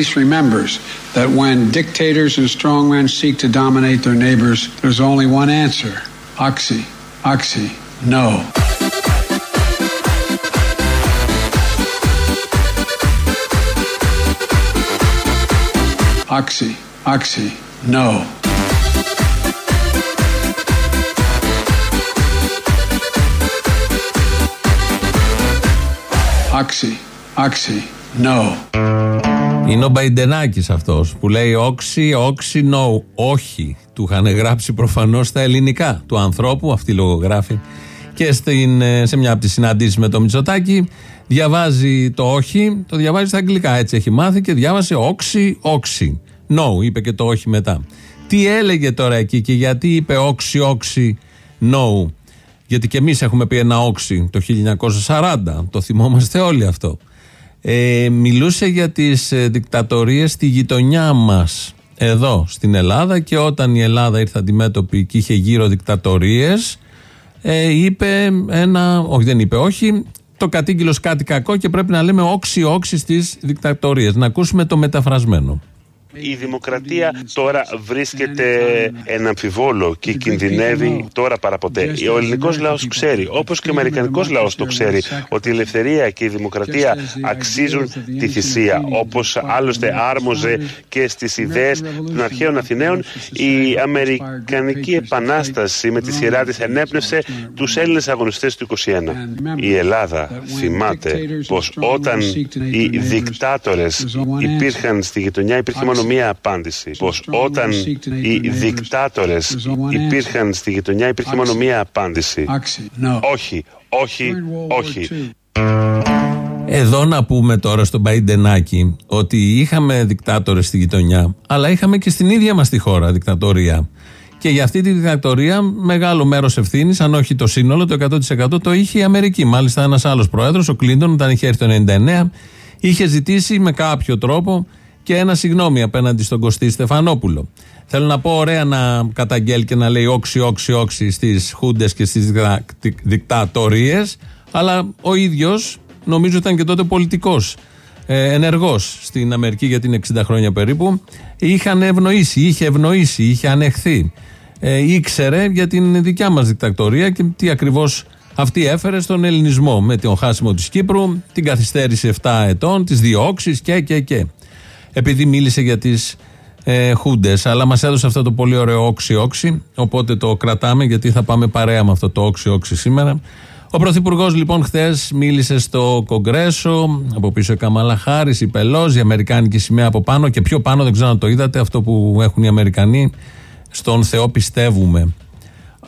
Greece remembers that when dictators and strongmen seek to dominate their neighbors, there's only one answer. Oxy, oxy, no. Oxy, oxy, no. Oxy, oxy, no. Είναι ο Μπαϊντενάκης αυτός που λέει όξι, όξι, no. Όχι. Του είχαν γράψει προφανώς στα ελληνικά του ανθρώπου, αυτή λογογράφη. Και στην, ε, σε μια από τις συναντήσεις με το Μητσοτάκη διαβάζει το όχι, το διαβάζει στα αγγλικά. Έτσι έχει μάθει και διάβασε όξι, όξι. No, είπε και το όχι μετά. Τι έλεγε τώρα εκεί και γιατί είπε όξι, όξι, no. Γιατί και εμείς έχουμε πει ένα όξι το 1940, το θυμόμαστε όλοι αυτό. Ε, μιλούσε για τις ε, δικτατορίες στη γειτονιά μας εδώ στην Ελλάδα και όταν η Ελλάδα ήρθε αντιμέτωπη και είχε γύρω δικτατορίες ε, είπε ένα, όχι δεν είπε όχι, το κατήγγυλος κάτι κακό και πρέπει να λέμε όξι όξι στις δικτατορίες. Να ακούσουμε το μεταφρασμένο. Η δημοκρατία τώρα βρίσκεται ένα αμφιβόλο και κινδυνεύει τώρα παραποτέ. Ο ελληνικός λαός ξέρει, όπως και ο αμερικανικός λαός το ξέρει, ότι η ελευθερία και η δημοκρατία αξίζουν τη θυσία. Όπως άλλωστε άρμοζε και στις ιδέες των αρχαίων Αθηναίων, η Αμερικανική Επανάσταση με τη σειρά της ενέπνευσε τους Έλληνες αγωνιστές του 21. Η Ελλάδα θυμάται πως όταν οι δικτάτορες υπήρχαν στη γειτονιά υπήρχε μόνο μόνο μία απάντηση. Πως όταν οι δικτάτορες υπήρχαν στη γειτονιά υπήρχε μόνο μία απάντηση. Όχι, όχι, όχι. Εδώ να πούμε τώρα στον Παϊντενάκη ότι είχαμε δικτάτορες στη γειτονιά, αλλά είχαμε και στην ίδια μας τη χώρα δικτατορία. Και για αυτή τη δικτατορία μεγάλο μέρος ευθύνης, αν όχι το σύνολο, το 100% το είχε η Αμερική. Μάλιστα, ένας άλλος πρόεδρος, ο Κλίντον, όταν είχε έρθει το 1999, είχε ζητήσει με κάποιο τρόπο και ένα συγγνώμη απέναντι στον Κωστή Στεφανόπουλο. Θέλω να πω ωραία να καταγγέλει και να λέει όξι, όξι, όξι στις χούντες και στις δικτατορίες, αλλά ο ίδιος νομίζω ήταν και τότε πολιτικός. Ε, Ενεργός στην Αμερική για την 60 χρόνια περίπου. Είχαν ευνοήσει, είχε ευνοήσει, είχε ανεχθεί. Ε, ήξερε για την δικιά μας δικτατορία και τι ακριβώς αυτή έφερε στον ελληνισμό με τον χάσιμο της Κύπρου, την καθυστέρηση 7 ετών, τις διώξεις και και και επειδή μίλησε για τις ε, χούντες. Αλλά μας έδωσε αυτό το πολύ ωραίο όξι-όξι. Οπότε το κρατάμε γιατί θα πάμε παρέα με αυτό το όξι-όξι σήμερα. Ο Πρωθυπουργός λοιπόν χθες μίλησε στο Κογκρέσο, από πίσω η Καμάλα Χάρη, η Πελόζη, η Αμερικάνικη σημαία από πάνω και πιο πάνω, δεν ξέρω αν το είδατε, αυτό που έχουν οι Αμερικανοί. Στον Θεό πιστεύουμε.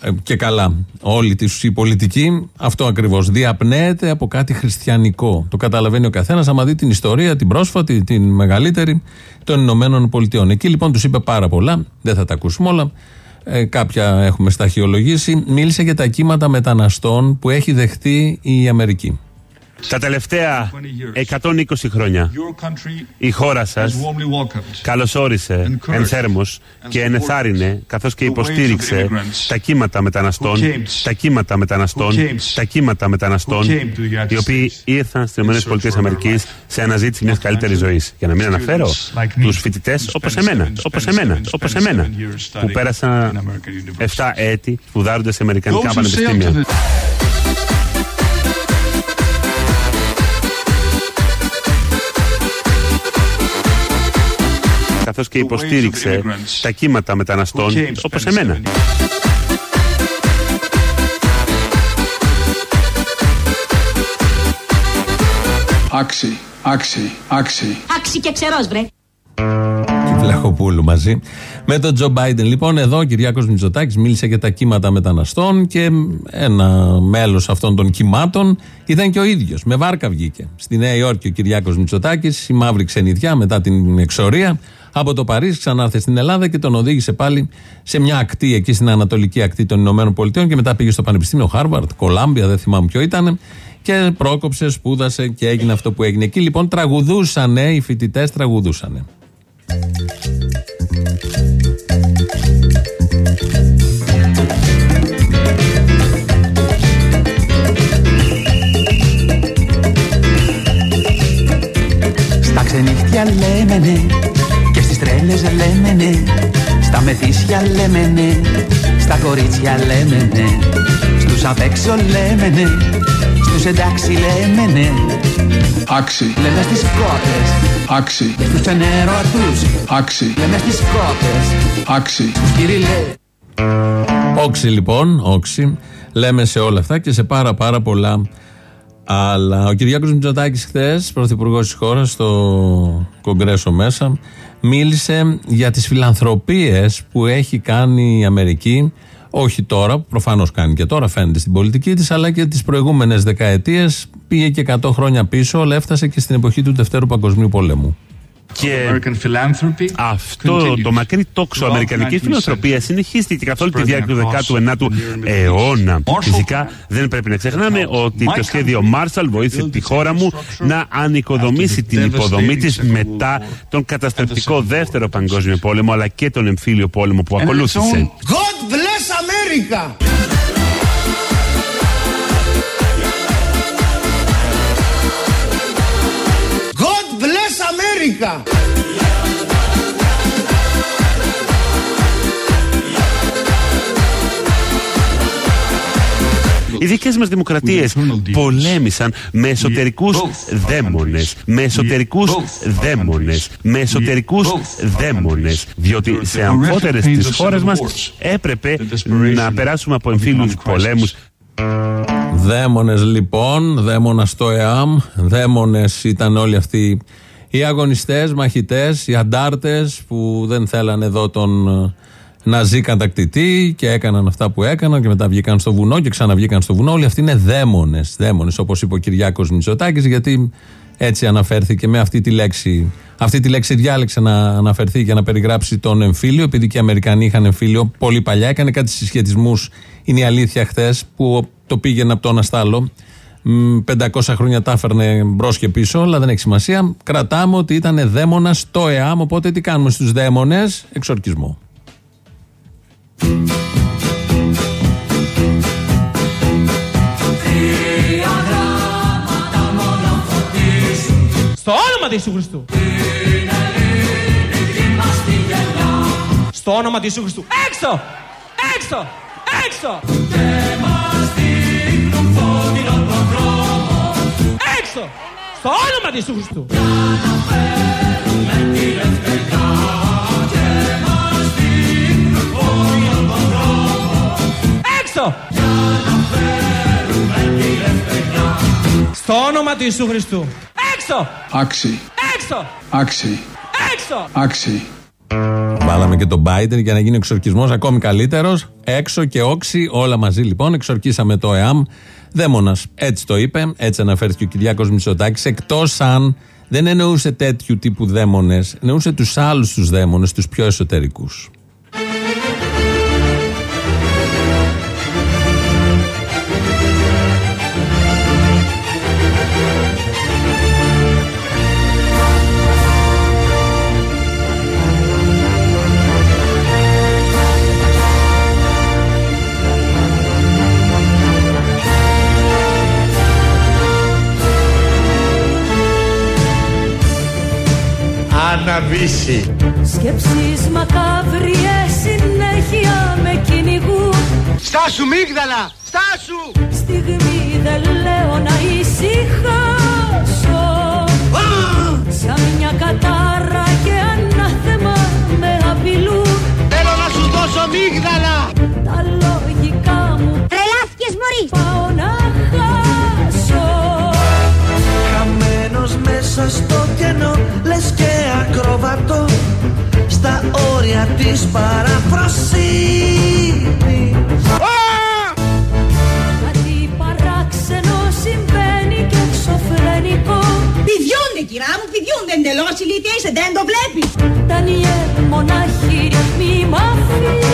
Ε, και καλά, όλοι οι πολιτικοί αυτό ακριβώς διαπνέεται από κάτι χριστιανικό. Το καταλαβαίνει ο καθένας, άμα δει την ιστορία, την πρόσφατη, την μεγαλύτερη των Ηνωμένων Πολιτειών. Εκεί λοιπόν τους είπε πάρα πολλά, δεν θα τα ακούσουμε όλα. Ε, κάποια έχουμε σταχυολογήσει. Μίλησε για τα κύματα μεταναστών που έχει δεχτεί η Αμερική. Τα τελευταία 120 χρόνια η χώρα σας καλωσόρισε ενθέρμος και ενεθάρρυνε καθώς και υποστήριξε τα κύματα μεταναστών, τα κύματα μεταναστών, τα κύματα μεταναστών οι οποίοι ήρθαν στις ΗΠΑ σε αναζήτηση μιας καλύτερης ζωής. Για να μην αναφέρω τους φοιτητές όπως εμένα, όπως εμένα, όπως εμένα που πέρασαν 7 έτη σπουδάζοντας σε Αμερικανικά πανεπιστήμια. Καθώς και υποστήριξε τα κύματα μεταναστών όπως εμένα. Άξι, άξι, άξι. Άξι και ξερός βρε. Βλαχοπούλου μαζί. Με τον Τζο Μπάιντεν. Λοιπόν, εδώ ο Κυριάκος Μητσοτάκης μίλησε για τα κύματα μεταναστών και ένα μέλος αυτών των κυμάτων ήταν και ο ίδιος. Με βάρκα βγήκε. Στη Νέα Υόρκη ο Κυριάκος Μητσοτάκης, η μαύρη ξενιτιά μετά την εξορία από το Παρίσι, ξανάρθε στην Ελλάδα και τον οδήγησε πάλι σε μια ακτή εκεί στην Ανατολική ακτή των Ηνωμένων Πολιτειών και μετά πήγε στο Πανεπιστήμιο Χάρβαρντ, Κολάμπια, δεν θυμάμαι ποιο ήταν. Και πρόκοψε, σπούδασε και έγινε αυτό που έγινε. Εκεί λοιπόν τραγουδούσανε, οι φοιτητές τραγουδούσανε. Στα ξενύχτια λέμε ναι Στα μεθύσια λέμε ναι Στα κορίτσια λέμε ναι Στους απ' έξω λέμε ναι Στους εντάξει λέμε ναι Άξι, Λέμε στις κότες. Άξι, Στους ενερωτούς άξι, Λέμε στις κότες. Άξι. Στους κυριλέ. Όξι λοιπόν, όξι. Λέμε σε όλα αυτά και σε πάρα πάρα πολλά άλλα. Ο Κυριάκος Μητσοτάκης χθες, πρωθυπουργός της χώρας, στο Κογκρέσο μέσα, μίλησε για τις φιλανθρωπίες που έχει κάνει η Αμερική όχι τώρα, προφανώς κάνει και τώρα φαίνεται στην πολιτική της αλλά και τις προηγούμενες δεκαετίες πήγε και 100 χρόνια πίσω αλλά έφτασε και στην εποχή του Δευτέρου Παγκοσμίου Πολέμου. Και αυτό το μακρύ τόξο αμερικανική φιλανθρωπία συνεχίστηκε καθ' όλη τη διάρκεια του 19ου αιώνα. Φυσικά δεν πρέπει να ξεχνάμε ότι το σχέδιο Marshall βοήθησε τη χώρα μου να ανοικοδομήσει την υποδομή της μετά τον καταστροφικό δεύτερο παγκόσμιο πόλεμο αλλά και τον εμφύλιο πόλεμο που ακολούθησε. God bless America! Bless America! Οι δικές μας δημοκρατίες πολέμησαν με εσωτερικούς δαίμονες. Με εσωτερικούς δαίμονες. Με εσωτερικούς δαίμονες. Διότι σε αμφότερες τι χώρε μας έπρεπε να περάσουμε από εμφύλιου πολέμους. Δαίμονες λοιπόν, δαίμονα στο ΕΑΜ, δαίμονες ήταν όλοι αυτοί οι αγωνιστές, μαχητές, οι αντάρτες που δεν θέλανε εδώ τον ε, ναζί κατακτητή και έκαναν αυτά που έκαναν και μετά βγήκαν στο βουνό και ξαναβγήκαν στο βουνό. Όλοι αυτοί είναι δαίμονες, δαίμονες όπως είπε ο Κυριάκος Μητσοτάκης γιατί έτσι αναφέρθηκε με αυτή τη λέξη. Αυτή τη λέξη διάλεξε να αναφερθεί και να περιγράψει τον εμφύλιο, επειδή και οι Αμερικανοί είχαν εμφύλιο πολύ παλιά. Έκανε κάτι συσχετισμούς, είναι η αλήθεια χθες, που το πήγαινε από το ένα στ' άλλο. Μ, 500 χρόνια τα έφερνε μπρος και πίσω, αλλά δεν έχει σημασία. Κρατάμε ότι ήταν δαίμονας στο ΕΑΜ, οπότε τι κάνουμε στους δαίμονες, εξορκισμό. Στο όνομα του Ιησού Χριστού. Στο όνομα του Ιησού Χριστού. Έξω! Έξω! Έξω! Έξω! Στο όνομα του Ιησού Χριστού. Έξω! Στο όνομα του Ιησού Χριστού. Έξω! Άξι, Έξω! άξι, Έξω! άξι. Βάλαμε και τον Biden για να γίνει ο εξορκισμός ακόμη καλύτερος. Έξω και όξι, όλα μαζί λοιπόν. Εξορκίσαμε το ΕΑΜ. Δαίμονας. Έτσι το είπε, έτσι αναφέρθηκε ο Κυριάκος Μητσοτάκης. Εκτός αν δεν εννοούσε τέτοιου τύπου δαίμονες, εννοούσε τους άλλους τους δαίμονες, τους πιο εσωτερικούς. Αναβήσει. Σκέψεις μακάβριες συνέχεια με κυνηγούν Στάσου μίγδαλα! Στάσου! Στιγμή δεν λέω να ησυχάσω Σαν μια κατάρα και ανάθεμα με απειλούν Θέλω να σου δώσω μίγδαλα! Τα λογικά μου Τρελάθηκες μωρή πάω να χάσω Χαμένος μέσα στο κενό Λες και ακροβατό Στα όρια της παραφροσύνης Κάτι παράξενο συμβαίνει και εξωφρενικό. Πηδιούνται κυρά μου, πηδιούνται εντελώς ηλίθεια είσαι, δεν το βλέπεις. Ντανιέλ μονάχη μη μ' αφήνεις.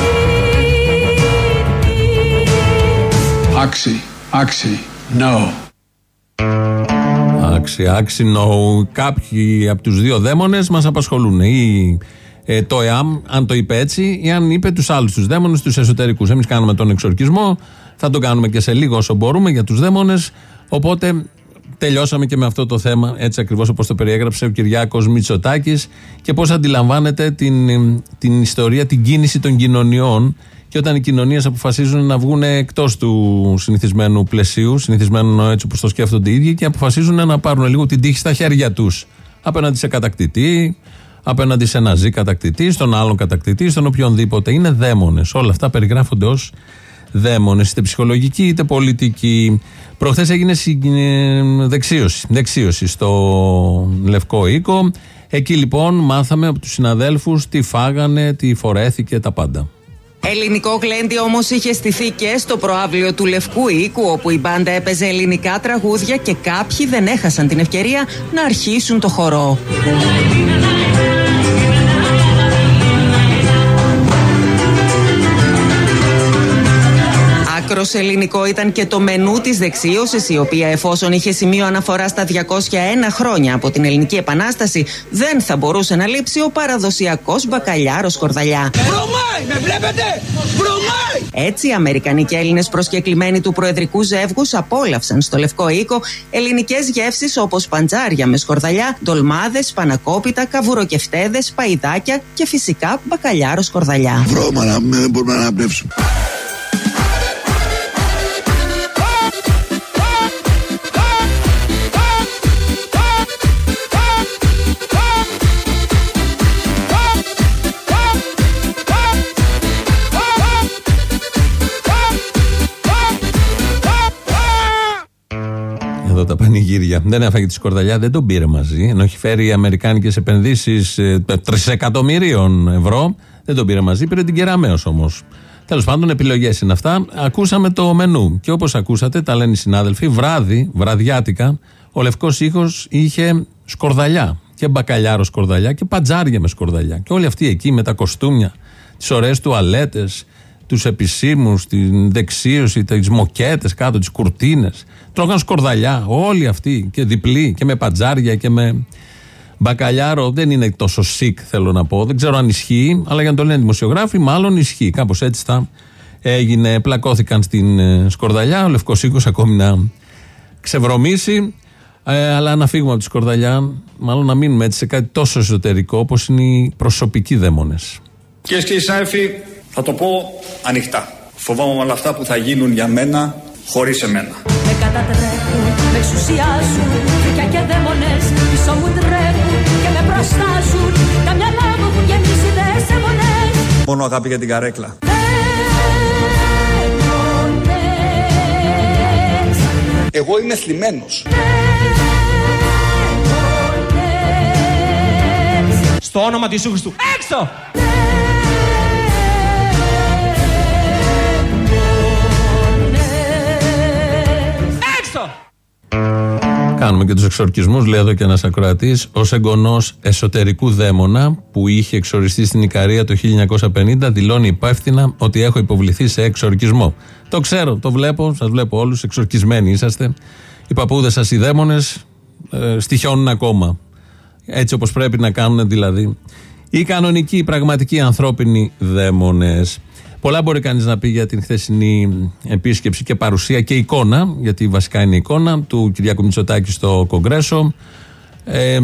Άξι, άξι, no. Άξι, άξι, no. Κάποιοι από τους δύο δαίμονες μας απασχολούν. Ή ε, το ΕΑΜ, αν το είπε έτσι, ή αν είπε τους άλλους τους δαίμονες, τους εσωτερικούς. Εμείς κάνουμε τον εξορκισμό, θα τον κάνουμε και σε λίγο όσο μπορούμε για τους δαίμονες. Οπότε τελειώσαμε και με αυτό το θέμα, έτσι ακριβώς όπως το περιέγραψε ο Κυριάκος Μητσοτάκης και πώς αντιλαμβάνεται την, την ιστορία, την κίνηση των κοινωνιών και όταν οι κοινωνίες αποφασίζουν να βγουν εκτός του συνηθισμένου πλαισίου, συνηθισμένου έτσι όπως το σκέφτονται οι ίδιοι και αποφασίζουν να πάρουν λίγο την τύχη στα χέρια τους. Απέναντι σε κατακτητή, απέναντι σε ναζί κατακτητή, στον άλλον κατακτητή, στον οποιονδήποτε. Είναι δαίμονες. Όλα αυτά περιγράφονται ως δαίμονες, είτε ψυχολογικοί είτε πολιτικοί. Προχθές έγινε δεξίωση, δεξίωση στο Λευκό Οίκο. Εκεί λοιπόν μάθαμε από τους συναδέλφους τι φάγανε, τι φορέθηκε, τα πάντα. Ελληνικό γλέντι όμως είχε στηθεί και στο προάβλιο του Λευκού Οίκου, όπου η μπάντα έπαιζε ελληνικά τραγούδια και κάποιοι δεν έχασαν την ευκαιρία να αρχίσουν το χορό. Άκρο ελληνικό ήταν και το μενού τη δεξίωση, η οποία εφόσον είχε σημείο αναφορά στα 201 χρόνια από την Ελληνική Επανάσταση, δεν θα μπορούσε να λείψει ο παραδοσιακό μπακαλιάρο κορδαλιά. Βρωμάει, με βλέπετε! Βρωμάει! Έτσι, οι Αμερικανοί και Έλληνε προσκεκλημένοι του Προεδρικού Ζεύγου απόλαυσαν στο Λευκό Οίκο ελληνικέ γεύσει όπω παντζάρια με σκορδαλιά, ντολμάδε, πανακόπιτα, καβουροκεφτέδε, παϊδάκια και φυσικά μπακαλιάρο σκορδαλιά. Βρώμα να μην μπορούμε να αναπνεύσουμε. Πανηγύρια. Δεν έφαγε τη σκορδαλιά, δεν τον πήρε μαζί. Ενώ έχει φέρει αμερικάνικες επενδύσεις τρισεκατομμυρίων ευρώ, δεν τον πήρε μαζί. Πήρε την κεραμαίο όμως. Τέλος πάντων, επιλογές είναι αυτά. Ακούσαμε το μενού. Και όπως ακούσατε, τα λένε οι συνάδελφοι, βράδυ, βραδιάτικα, ο Λευκός Ήχος είχε σκορδαλιά. Και μπακαλιάρο σκορδαλιά και πατζάρια με σκορδαλιά. Και όλοι αυτοί εκεί με τα κοστούμια, τις ωραίες τουαλέτες, τους επισήμους, την δεξίωση, τις μοκέτες κάτω, τις κουρτίνες. Τρώγαν σκορδαλιά. Όλοι αυτοί και διπλοί και με πατζάρια και με μπακαλιάρο. Δεν είναι τόσο sick, θέλω να πω. Δεν ξέρω αν ισχύει, αλλά για να το λένε δημοσιογράφοι, μάλλον ισχύει. Κάπως έτσι θα έγινε. Πλακώθηκαν στην ε, σκορδαλιά. Ο Λευκό Οίκο ακόμη να ξεβρωμίσει. Ε, αλλά να φύγουμε από τη σκορδαλιά, μάλλον να μείνουμε έτσι σε κάτι τόσο εσωτερικό όπως είναι οι προσωπικοί δαίμονες. Κυρίες και κύριοι συνάδελφοι, θα το πω ανοιχτά. Φοβάμαι όλα αυτά που θα γίνουν για μένα χωρίς εμένα. Με κατατρέχουν, με εξουσιάζουν Φρικιά και δαίμονες πίσω μου τρέχουν Και με προστάζουν Τα μυαλά μου έχουν γεμίσει δεσέμονες Μόνο αγάπη για την καρέκλα. Δαίμονες Εγώ είμαι θλιμμένος. Στο όνομα του Ιησού Χριστού. Έξω! Έξω! Κάνουμε και τους εξορκισμούς, λέει εδώ και ένας ακροατής, ως εγγονός εσωτερικού δαίμονα που είχε εξοριστεί στην Ικαρία το 1950, δηλώνει υπεύθυνα ότι έχω υποβληθεί σε εξορκισμό. Το ξέρω, το βλέπω, σας βλέπω όλους, εξορκισμένοι είσαστε. Οι παππούδες σας, οι δαίμονες, ε, στοιχιώνουν ακόμα. Έτσι όπως πρέπει να κάνουν δηλαδή. Οι κανονικοί, οι πραγματικοί ανθρώπινοι δαίμονες. Πολλά μπορεί κανείς να πει για την χθεσινή επίσκεψη και παρουσία και εικόνα, γιατί βασικά είναι εικόνα του Κυριάκου Μητσοτάκη στο Κογκρέσο. Ε,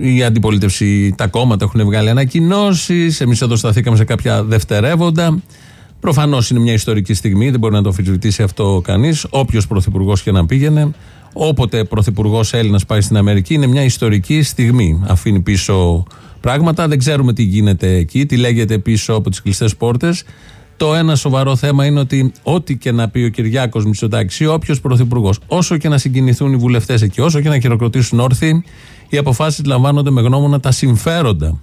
η αντιπολίτευση, τα κόμματα έχουν βγάλει ανακοινώσεις. Εμείς εδώ σταθήκαμε σε κάποια δευτερεύοντα. Προφανώς είναι μια ιστορική στιγμή, δεν μπορεί να το αμφισβητήσει αυτό κανείς. Όποιος πρωθυπουργός και να πήγαινε, όποτε πρωθυπουργός Έλληνας πάει στην Αμερική, είναι μια ιστορική στιγμή. Αφήνει πίσω πράγματα, δεν ξέρουμε τι γίνεται εκεί, τι λέγεται πίσω από τις κλειστές πόρτες. Το ένα σοβαρό θέμα είναι ότι ό,τι και να πει ο Κυριάκος Μητσοτάκης ή όποιος πρωθυπουργός, όσο και να συγκινηθούν οι βουλευτές εκεί, όσο και να χειροκροτήσουν όρθιοι, οι αποφάσεις λαμβάνονται με γνώμονα τα συμφέροντα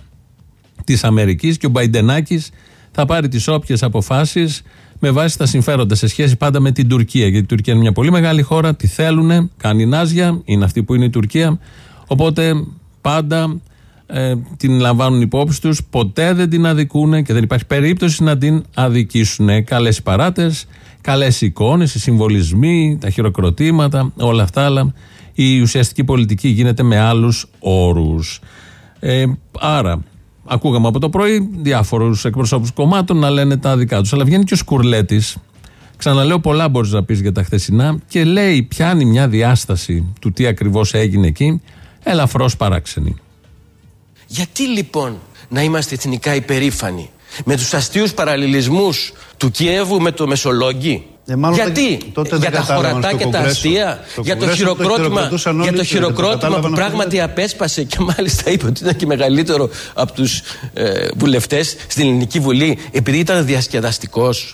της Αμερικής και ο Μπαϊντενάκης θα πάρει τις όποιες αποφάσεις με βάση τα συμφέροντα σε σχέση πάντα με την Τουρκία. Γιατί η Τουρκία είναι μια πολύ μεγάλη χώρα, τη θέλουν, κάνει νάζια, είναι αυτή που είναι η Τουρκία. Οπότε πάντα ε, την λαμβάνουν υπόψη τους, ποτέ δεν την αδικούν και δεν υπάρχει περίπτωση να την αδικήσουν. Καλές παράτες, καλές εικόνες, οι συμβολισμοί, τα χειροκροτήματα, όλα αυτά, αλλά η ουσιαστική πολιτική γίνεται με άλλους όρους. Ε, άρα, ακούγαμε από το πρωί διάφορους εκπροσώπους κομμάτων να λένε τα δικά τους. Αλλά βγαίνει και ο Σκουρλέτης Ξαναλέω, πολλά μπορείς να πεις για τα χθεσινά και λέει, πιάνει μια διάσταση του τι ακριβώς έγινε εκεί, ελαφρώς παράξενη. Γιατί λοιπόν να είμαστε εθνικά υπερήφανοι; Με τους αστείους παραλληλισμούς του Κιέβου με το Μεσολόγγι; Ε, μάλλον Γιατί, τότε δεν για τα κατάλαβαν χωρατά στο και τα Κογκρέσο. αστεία, Το για το Κογκρέσο το χειροκρότημα, χειροκροτούσαν για όλοι το και δεν το χειροκρότημα που κατάλαβαν πράγματι απέσπασε και μάλιστα είπε ότι ήταν και μεγαλύτερο από τους ε, βουλευτές στην Ελληνική Βουλή επειδή ήταν διασκεδαστικός.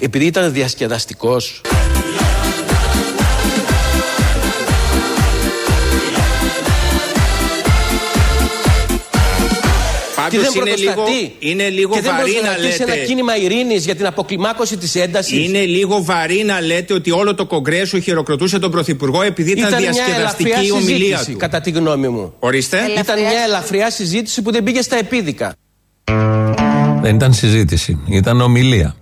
Επειδή ήταν διασκεδαστικός. Και Πάντως δεν είναι λίγο, πρωτοστατεί. είναι λίγο και δεν βαρύ να πρωτοστατεί σε ένα λέτε. κίνημα ειρήνης για την αποκλιμάκωση της έντασης. Είναι λίγο βαρύ να λέτε ότι όλο το Κογκρέσο χειροκροτούσε τον Πρωθυπουργό επειδή ήταν, Ήταν μια διασκεδαστική ελαφριά η ομιλία συζήτηση, του. κατά τη γνώμη μου. Ορίστε. Ήταν μια ελαφριά συζήτηση που δεν πήγε στα επίδικα. Δεν ήταν συζήτηση, ήταν ομιλία.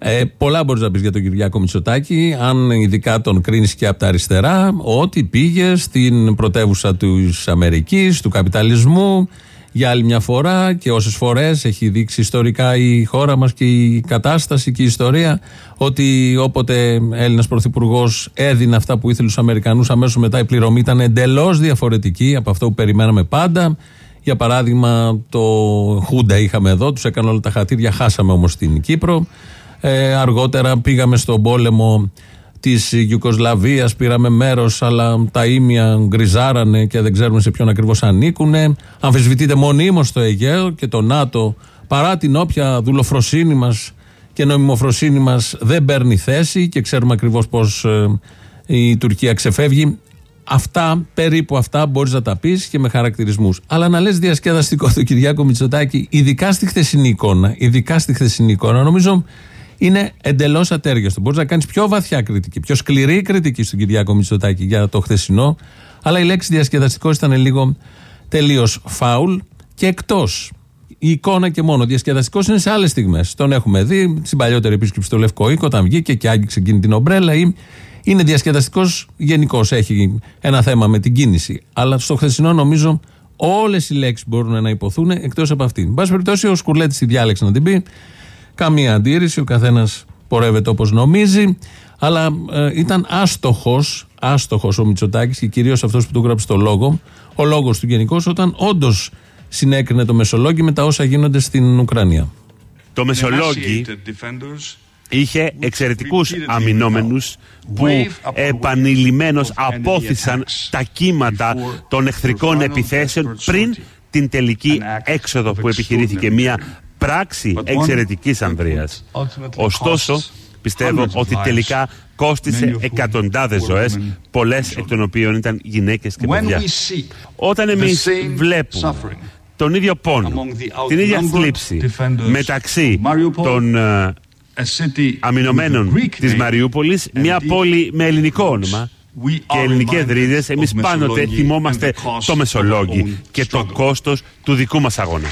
Ε, πολλά μπορείς να πεις για τον Κυριάκο Μητσοτάκη, αν ειδικά τον κρίνεις και από τα αριστερά, ότι πήγε στην πρωτεύουσα της Αμερικής, του καπιταλισμού, για άλλη μια φορά και όσες φορές έχει δείξει ιστορικά η χώρα μας και η κατάσταση και η ιστορία, ότι όποτε Έλληνας Πρωθυπουργός έδινε αυτά που ήθελε στους Αμερικανούς, αμέσως μετά η πληρωμή ήταν εντελώς διαφορετική από αυτό που περιμέναμε πάντα. Για παράδειγμα, το Χούντα είχαμε εδώ, τους έκανε όλα τα χατήρια, χάσαμε όμως την Κύπρο. Ε, αργότερα πήγαμε στον πόλεμο της Ιουκοσλαβίας, πήραμε μέρος, αλλά τα ίμια γκριζάρανε και δεν ξέρουμε σε ποιον ακριβώς ανήκουν. Αμφισβητείται μονίμως το Αιγαίο και το ΝΑΤΟ παρά την όποια δουλοφροσύνη μας και νομιμοφροσύνη μας δεν παίρνει θέση και ξέρουμε ακριβώς πώς η Τουρκία ξεφεύγει. Αυτά, περίπου αυτά, μπορείς να τα πεις και με χαρακτηρισμούς. Αλλά να λες διασκεδαστικό το Κυριάκο Μητσοτάκη, ειδικά στη χθεσινή εικόνα, ειδικά στη χθεσινή εικόνα, νομίζω είναι εντελώς ατέριαστο. Μπορείς να κάνεις πιο βαθιά κριτική, πιο σκληρή κριτική στον Κυριάκο Μητσοτάκη για το χθεσινό, αλλά η λέξη διασκεδαστικός ήταν λίγο τελείως φάουλ και εκτός. Η εικόνα και μόνο. Διασκεδαστικός είναι σε άλλες στιγμές. Τον έχουμε δει στην παλιότερη επίσκεψη στο Λευκό Οίκο, όταν βγήκε και άγγιξε εκείνη την ομπρέλα ή είναι διασκεδαστικός γενικώς. Έχει ένα θέμα με την κίνηση. Αλλά στο χθεσινό νομίζω όλες οι λέξεις μπορούν να υποθούν εκτός από αυτήν. Εν πάση περιπτώσει, ο Σκουρλέτης τη διάλεξε να την πει. Καμία αντίρρηση, ο καθένας πορεύεται όπως νομίζει. Αλλά ε, ήταν άστοχος άστοχος ο Μητσοτάκης και κυρίως αυτός που του γράψει το λόγο, ο λόγος του γενικώς, όταν όντως συνέκρινε το Μεσολόγγι με τα όσα γίνονται στην Ουκρανία. Το Μεσολόγγι είχε εξαιρετικούς αμυνόμενους που επανειλημμένως απόθυσαν τα κύματα των εχθρικών επιθέσεων πριν την τελική έξοδο που επιχειρήθηκε μια πράξη εξαιρετικής ανδρείας. Ωστόσο, πιστεύω ότι τελικά κόστισε εκατοντάδες ζωές, πολλές εκ των οποίων ήταν γυναίκες και παιδιά. Όταν εμείς βλέπουμε τον ίδιο πόνο, την ίδια θλίψη μεταξύ των ε, αμυνωμένων της Μαριούπολης, μια πόλη με ελληνικό όνομα και ελληνικές ρίζες, εμείς πάντοτε θυμόμαστε το Μεσολόγγι και το κόστος του δικού μας αγώνα.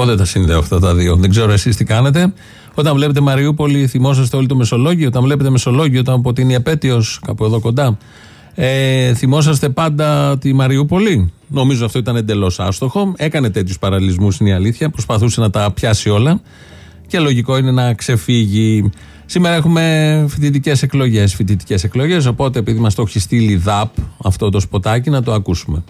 Εγώ δεν τα συνδέω αυτά τα δύο; Δεν ξέρω εσείς τι κάνετε. Όταν βλέπετε Μαριούπολη, θυμόσαστε όλοι το Μεσολόγιο. Όταν βλέπετε Μεσολόγιο, όταν από την επέτειος, κάπου εδώ κοντά, ε, θυμόσαστε πάντα τη Μαριούπολη; Νομίζω αυτό ήταν εντελώς άστοχο. Έκανε τέτοιους παραλληλισμού, είναι η αλήθεια. Προσπαθούσε να τα πιάσει όλα. Και λογικό είναι να ξεφύγει. Σήμερα έχουμε φοιτητικές εκλογές. Φοιτητικές εκλογές. Οπότε, επειδή μας το έχει στείλει ΔΑΠ αυτό το σποτάκι, να το ακούσουμε.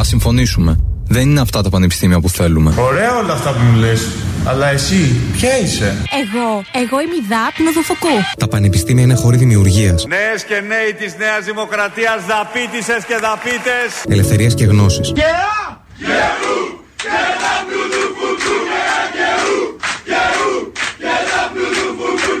Α συμφωνήσουμε. Δεν είναι αυτά τα πανεπιστήμια που θέλουμε. Ωραία όλα αυτά που μου λες, αλλά εσύ ποια είσαι; Εγώ, εγώ είμαι η ΔΑΠ Νοδοφοκού. Τα πανεπιστήμια είναι χώροι δημιουργίας, Νέες και νέοι της Νέας Δημοκρατίας, δαπίτησες και δαπίτες. ελευθερίας και γνώσης.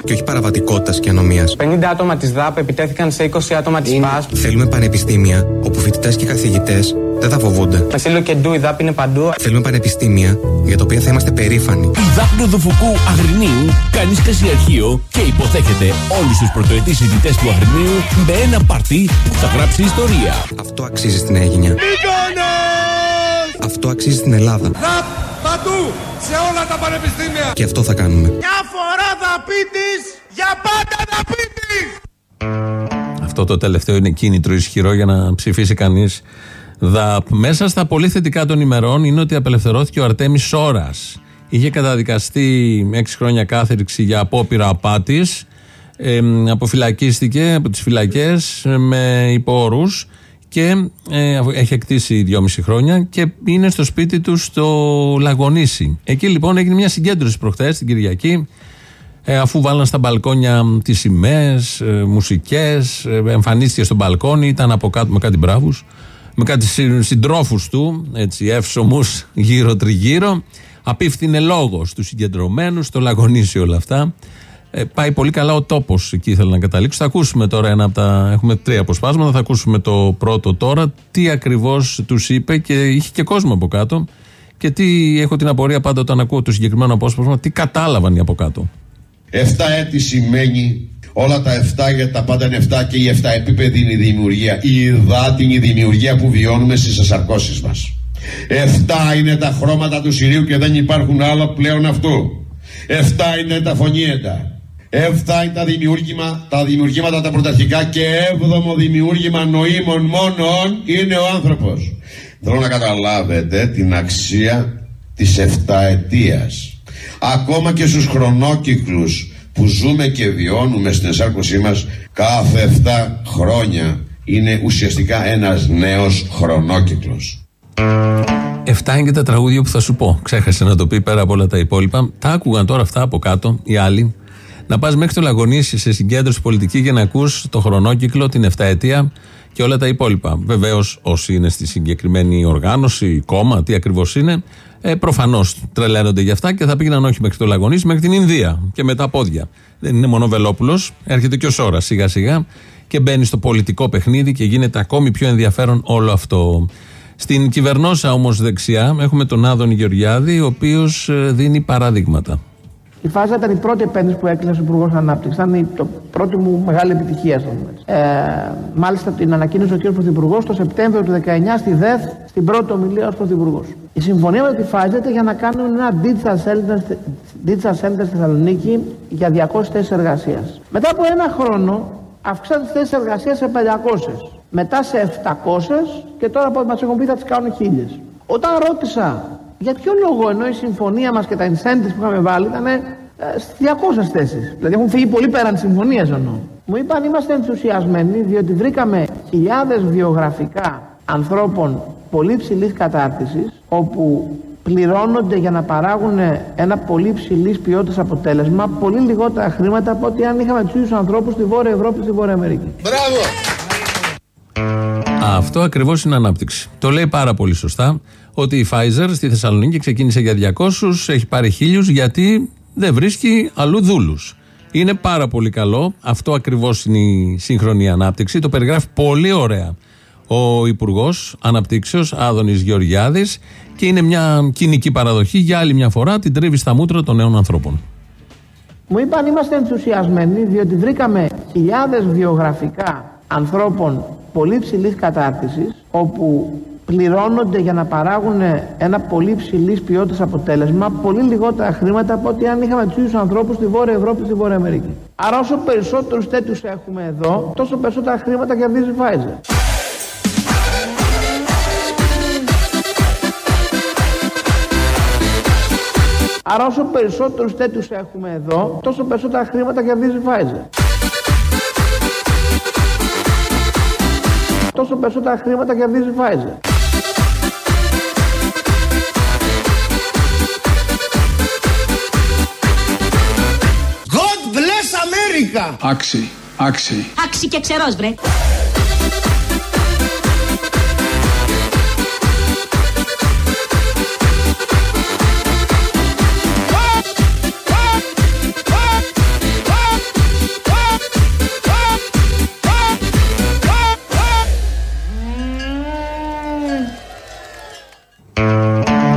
Και όχι παραβατικότητας και ανομίας. 50 άτομα της ΔΑΠ επιτέθηκαν σε 20 άτομα της ΠΑΣ. Θέλουμε πανεπιστήμια όπου φοιτητές και καθηγητές δεν θα φοβούνται. Με σύλλο και ντου η ΔΑΠ είναι παντού. Θέλουμε πανεπιστήμια για τα οποία θα είμαστε περήφανοι. Η Δάπνο Δοφοκού Αγρινίου κάνει σκασιαρχείο και υποδέχεται όλους τους πρωτοετής φοιτητές του Αγρινίου με ένα παρτί που θα γράψει ιστορία. Αυτό αξίζει στην Αίγινια. Αυτό αξίζει στην Ελλάδα. ΔΑΠ παντού, σε όλα τα πανεπιστήμια. Και αυτό θα κάνουμε. Μια φορά δαπίτης, για πάντα δαπίτης. Αυτό το τελευταίο είναι κίνητρο ισχυρό για να ψηφίσει κανείς ΔΑΠ. Μέσα στα πολύ θετικά των ημερών είναι ότι απελευθερώθηκε ο Αρτέμις Σόρας. Είχε καταδικαστεί 6 χρόνια κάθριξη για απόπειρα απάτης. Ε, αποφυλακίστηκε από τις φυλακές με υπόρους και ε, έχει εκτίσει 2,5 χρόνια και είναι στο σπίτι του στο Λαγονίσι. Εκεί λοιπόν έγινε μια συγκέντρωση προχθές την Κυριακή. Ε, αφού βάλαν στα μπαλκόνια τις σημαίες, ε, μουσικές, ε, εμφανίστηκε στο μπαλκόνι, ήταν από κάτω με κάτι μπράβους, με κάτι συντρόφους του, έτσι εύσωμου γύρω τριγύρω. Απίφθινε λόγος στους συγκεντρωμένους, το λαγωνίσει όλα αυτά. Ε, πάει πολύ καλά ο τόπος. Εκεί ήθελα να καταλήξω. Θα ακούσουμε τώρα ένα από τα. Έχουμε τρία αποσπάσματα. Θα ακούσουμε το πρώτο τώρα. Τι ακριβώς τους είπε και είχε και κόσμο από κάτω. Και τι έχω την απορία πάντα όταν ακούω το συγκεκριμένο απόσπασμα, τι κατάλαβαν οι από κάτω. 7 έτη σημαίνει όλα τα 7 γιατί τα πάντα είναι 7 και οι 7 επίπεδη είναι η δημιουργία. Η υδάτη είναι η δημιουργία που βιώνουμε στις ασαρκώσει μας. 7 είναι τα χρώματα του Συρίου και δεν υπάρχουν άλλα πλέον αυτού. 7 είναι τα φωνήεντα. Εύθα είναι τα, δημιούργημα, τα δημιουργήματα τα πρωταρχικά και έβδομο δημιούργημα νοήμων μόνον είναι ο άνθρωπος. Θέλω να καταλάβετε την αξία της εφταετίας. Ακόμα και στους χρονόκυκλους που ζούμε και βιώνουμε στην εσάρκωσή μας κάθε 7 χρόνια είναι ουσιαστικά ένας νέος χρονόκυκλος. Εφτά είναι και τα τραγούδια που θα σου πω. Ξέχασε να το πει πέρα από όλα τα υπόλοιπα. Τα άκουγαν τώρα αυτά από κάτω οι άλλοι να πας μέχρι το Λαγονίσι σε συγκέντρωση πολιτική για να ακούς το χρονόκυκλο, την εφταετία και όλα τα υπόλοιπα. Βεβαίως, όσοι είναι στη συγκεκριμένη οργάνωση, κόμμα, τι ακριβώς είναι, ε, προφανώς τρελαίνονται γι' αυτά και θα πήγαιναν όχι μέχρι το Λαγονίσι, μέχρι την Ινδία και με τα πόδια. Δεν είναι μόνο Βελόπουλος, έρχεται και ο Σόρας σιγά σιγά και μπαίνει στο πολιτικό παιχνίδι και γίνεται ακόμη πιο ενδιαφέρον όλο αυτό. Στην κυβερνόσα όμως δεξιά έχουμε τον Άδων Γεωργιάδη, ο οποίος ε, δίνει παραδείγματα. Η φάζα ήταν η πρώτη επένδυση που έκλεισε ο Υπουργός Ανάπτυξης. Ήταν η το πρώτη μου μεγάλη επιτυχία στο ε, Μάλιστα την ανακοίνωσε ο κ. Πρωθυπουργός το Σεπτέμβριο του 19 στη ΔΕΘ, στην πρώτη ομιλία ως Πρωθυπουργός. Η συμφωνία με τη Pfizer για να κάνουν ένα digital center, digital center στη Θεσσαλονίκη για 200 θέσεις εργασίας. Μετά από ένα χρόνο αυξάνουν τι θέσει εργασίας σε 500. Μετά σε 700 και τώρα μας έχουν πει θα τις κάνουν χίλιες. Όταν ρώτησα για ποιο λόγο ενώ η συμφωνία μας και τα incentives που είχαμε βάλει ήταν ε, στις 200 θέσεις. Δηλαδή έχουν φύγει πολύ πέραν της συμφωνίας εννοώ. Μου είπαν είμαστε ενθουσιασμένοι διότι βρήκαμε χιλιάδες βιογραφικά ανθρώπων πολύ ψηλής κατάρτισης όπου πληρώνονται για να παράγουν ένα πολύ ψηλής ποιότητας αποτέλεσμα πολύ λιγότερα χρήματα από ότι αν είχαμε τους ίδιους ανθρώπους στη Βόρεια Ευρώπη στη Βόρεια Αμερική. Μπράβο! Αυτό ακριβώς είναι ανάπτυξη. Το λέει πάρα πολύ σωστά ότι η Pfizer στη Θεσσαλονίκη ξεκίνησε για 200, έχει πάρει χίλιους γιατί δεν βρίσκει αλλού δούλους. Είναι πάρα πολύ καλό. Αυτό ακριβώς είναι η σύγχρονη ανάπτυξη. Το περιγράφει πολύ ωραία ο Υπουργός Αναπτύξεως Άδωνης Γεωργιάδης και είναι μια κοινική παραδοχή για άλλη μια φορά την τρίβει στα μούτρα των νέων ανθρώπων. Μου είπαν είμαστε ενθουσιασμένοι διότι βρήκαμε χιλιάδες βιογραφικά ανθρώπων πολύ ψηλής κατάρτισης όπου πληρώνονται για να παράγουν ένα πολύ ψηλής ποιότητας αποτέλεσμα πολύ λιγότερα χρήματα από ότι αν είχαμε τους ίδιους ανθρώπους στη Βόρεια Ευρώπη στη Βόρεια Αμερική. Άρα, όσο περισσότερους τέτοιους έχουμε εδώ, τόσο περισσότερα χρήματα κερδίζει η Pfizer. Άρα όσο περισσότερους τέτοιους έχουμε εδώ, τόσο περισσότερα χρήματα κερδίζει η Pfizer. Τόσο περισσότερα χρήματα κερδίζει η Pfizer. Αμέρικα. Άξι, άξι. Άξι και ξερός βρε.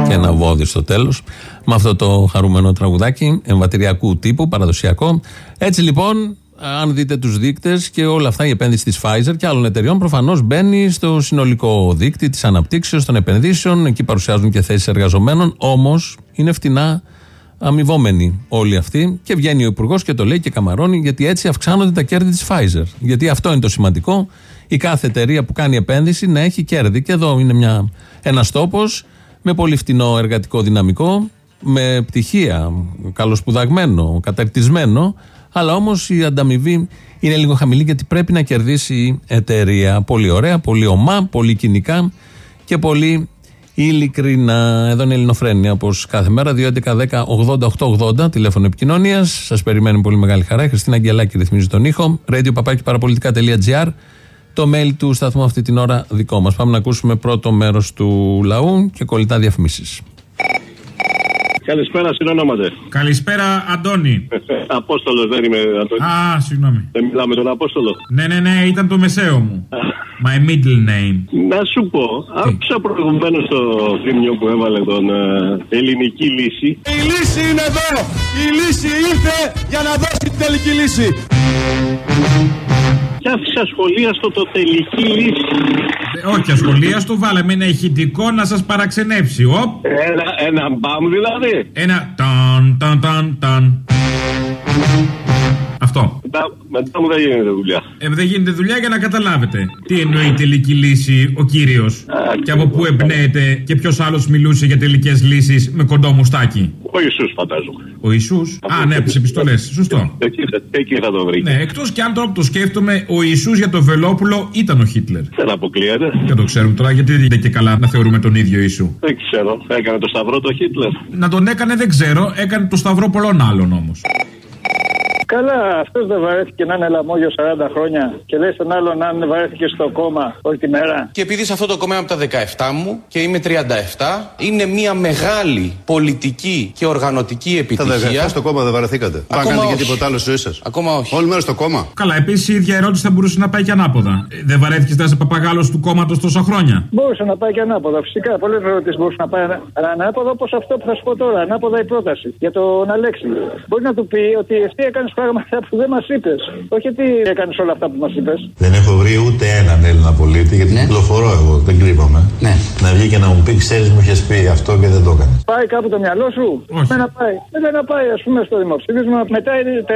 ένα βόδι στο τέλος. Με αυτό το χαρούμενο τραγουδάκι εμβατηριακού τύπου, παραδοσιακό. Έτσι λοιπόν, αν δείτε τους δείκτες και όλα αυτά, η επένδυση της Pfizer και άλλων εταιριών προφανώς μπαίνει στο συνολικό δείκτη της αναπτύξεως των επενδύσεων. Εκεί παρουσιάζουν και θέσεις εργαζομένων. Όμως είναι φτηνά αμοιβόμενοι όλοι αυτοί. Και βγαίνει ο Υπουργός και το λέει και καμαρώνει, γιατί έτσι αυξάνονται τα κέρδη της Pfizer. Γιατί αυτό είναι το σημαντικό. η κάθε εταιρεία που κάνει επένδυση να έχει κέρδη. Και εδώ είναι μια, ένας τόπος με πολύ φτηνό εργατικό δυναμικό, με πτυχία, καλοσπουδαγμένο, κατακτισμένο, αλλά όμως η ανταμοιβή είναι λίγο χαμηλή γιατί πρέπει να κερδίσει η εταιρεία. Πολύ ωραία, πολύ ομά, πολύ κοινικά και πολύ ειλικρινά. Εδώ είναι η Ελληνοφρένια όπως κάθε μέρα. 2.11.10.80.880 τηλέφωνο επικοινωνίας. Σας περιμένει πολύ μεγάλη χαρά. Η Χριστίνα Αγγελάκη ρυθμίζει τον ήχο. Radio παραπολιτικά.gr το mail του σταθμού αυτή την ώρα δικό μας. Πάμε να ακούσουμε πρώτο μέρος του λαού και κολλητά διαφημίσεις. Καλησπέρα, συνονόματε. Καλησπέρα, Αντώνη. Απόστολος δεν είμαι, Αντώνη. Α, συγγνώμη. Δεν μιλάμε τον Απόστολο. Ναι, ναι, ναι, ήταν το μεσαίο μου. My middle name. Να σου πω, άκουσα προηγουμένως το θύμιο που έβαλε τον ε, ελληνική λύση. Η λύση είναι εδώ! Η λύση ήρθε για να δώσει την τελική λύση. Και άφησα σχολίαστο το τελική λύση. Ε, όχι ασχολίαστο, βάλαμε ένα ηχητικό να σας παραξενεύσει. Οπ. Ένα, ένα μπαμ δηλαδή. Ένα ταν ταν ταν ταν. Αυτό. Μετά, μετά μου δεν γίνεται δουλειά. Ε, δεν γίνεται δουλειά για να καταλάβετε. Τι εννοεί η τελική λύση ο κύριος. Και από πού εμπνέεται και ποιος άλλος μιλούσε για τελικές λύσεις με κοντό μουστάκι; Ο Ιησούς φαντάζομαι. Ο Ιησούς; Α, ναι, από τις επιστολές. Σωστό. Εκεί, εκεί θα το βρει. Ναι, εκτός κι αν τώρα που το σκέφτομαι, ο Ιησούς για το Βελόπουλο ήταν ο Χίτλερ. Δεν αποκλείεται. Δεν το ξέρουμε τώρα, γιατί δεν είναι και καλά να θεωρούμε τον ίδιο Ιησού. Δεν ξέρω. Έκανε το σταυρό το Χίτλερ. Να τον έκανε δεν ξέρω, έκανε το σταυρό πολλών άλλων όμως. Καλά, αυτός δεν βαρέθηκε να είναι λαμόγιο 40 χρόνια και λέει στον άλλον αν βαρέθηκε στο κόμμα όλη τη μέρα. Και επειδή σε αυτό το κόμμα είμαι από τα 17 μου και είμαι 37, είναι μια μεγάλη πολιτική και οργανωτική επιτυχία. Τα 17 στο κόμμα δεν βαρεθήκατε. Ακόμα Πάγατε και όχι. τίποτα άλλο στη ζωή σας. Ακόμα όχι. Όλη μέρα στο κόμμα. Καλά, επίσης η ίδια ερώτηση θα μπορούσε να πάει και ανάποδα. Ε, Δεν βαρέθηκες να είσαι παπαγάλος του κόμματος τόσα χρόνια; Μπορούσε να πάει και ανάποδα. Φυσικά, πολλές ερωτήσεις μπορούσαν να πάει ανα- ανάποδα, όπως αυτό που θα σου πω τώρα. Ανάποδα η πρόταση για τον Αλέξη. Μπορεί να του πει ότι εσύ έκανες πράγματα που δεν μας είπες. Όχι ότι έκανες όλα αυτά που μας είπες. Δεν έχω βρει ούτε έναν Έλληνα πολίτη, γιατί κυκλοφορώ εγώ, δεν κρύβομαι. Να βγει και να μου πει, ξέρεις, μου είχες πει αυτό και δεν το έκανες. Πάει κάπου το μυαλό σου; Όχι. Δεν να πάει. Δεν να πάει, ας πούμε, στο δημοψήφισμα μετά τα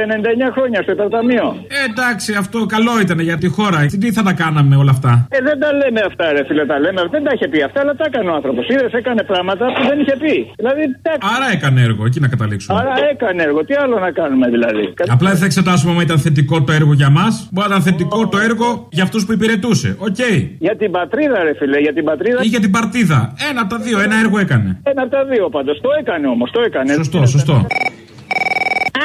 99 χρόνια στο υπερταμείο. Ε, εντάξει, αυτό καλό ήταν για τη χώρα. Τι θα τα κάναμε όλα αυτά; Ε, δεν τα λέμε αυτά, ρε φίλε, τα λέμε. Δεν τα είχε πει αυτά, αλλά τα έκανε ο άνθρωπος. Είδες, έκανε πράγματα που δεν είχε πει. Δηλαδή, τα... Άρα έκανε έργο, εκεί να καταλήξουμε. Άρα έκανε έργο. Τι άλλο να κάνουμε, δηλαδή; Απλά δεν θα εξετάσουμε αν ήταν θετικό το έργο για μας. Μπορεί να ήταν θετικό το έργο για αυτούς που υπηρετούσε. Οκ. Για την πατρίδα, ρε φίλε, για την πατρίδα. Ή για την παρτίδα. Ένα από τα δύο, ένα έργο έκανε. Ένα από τα δύο πάντως. Το έκανε όμως, το έκανε. Σωστό, σωστό.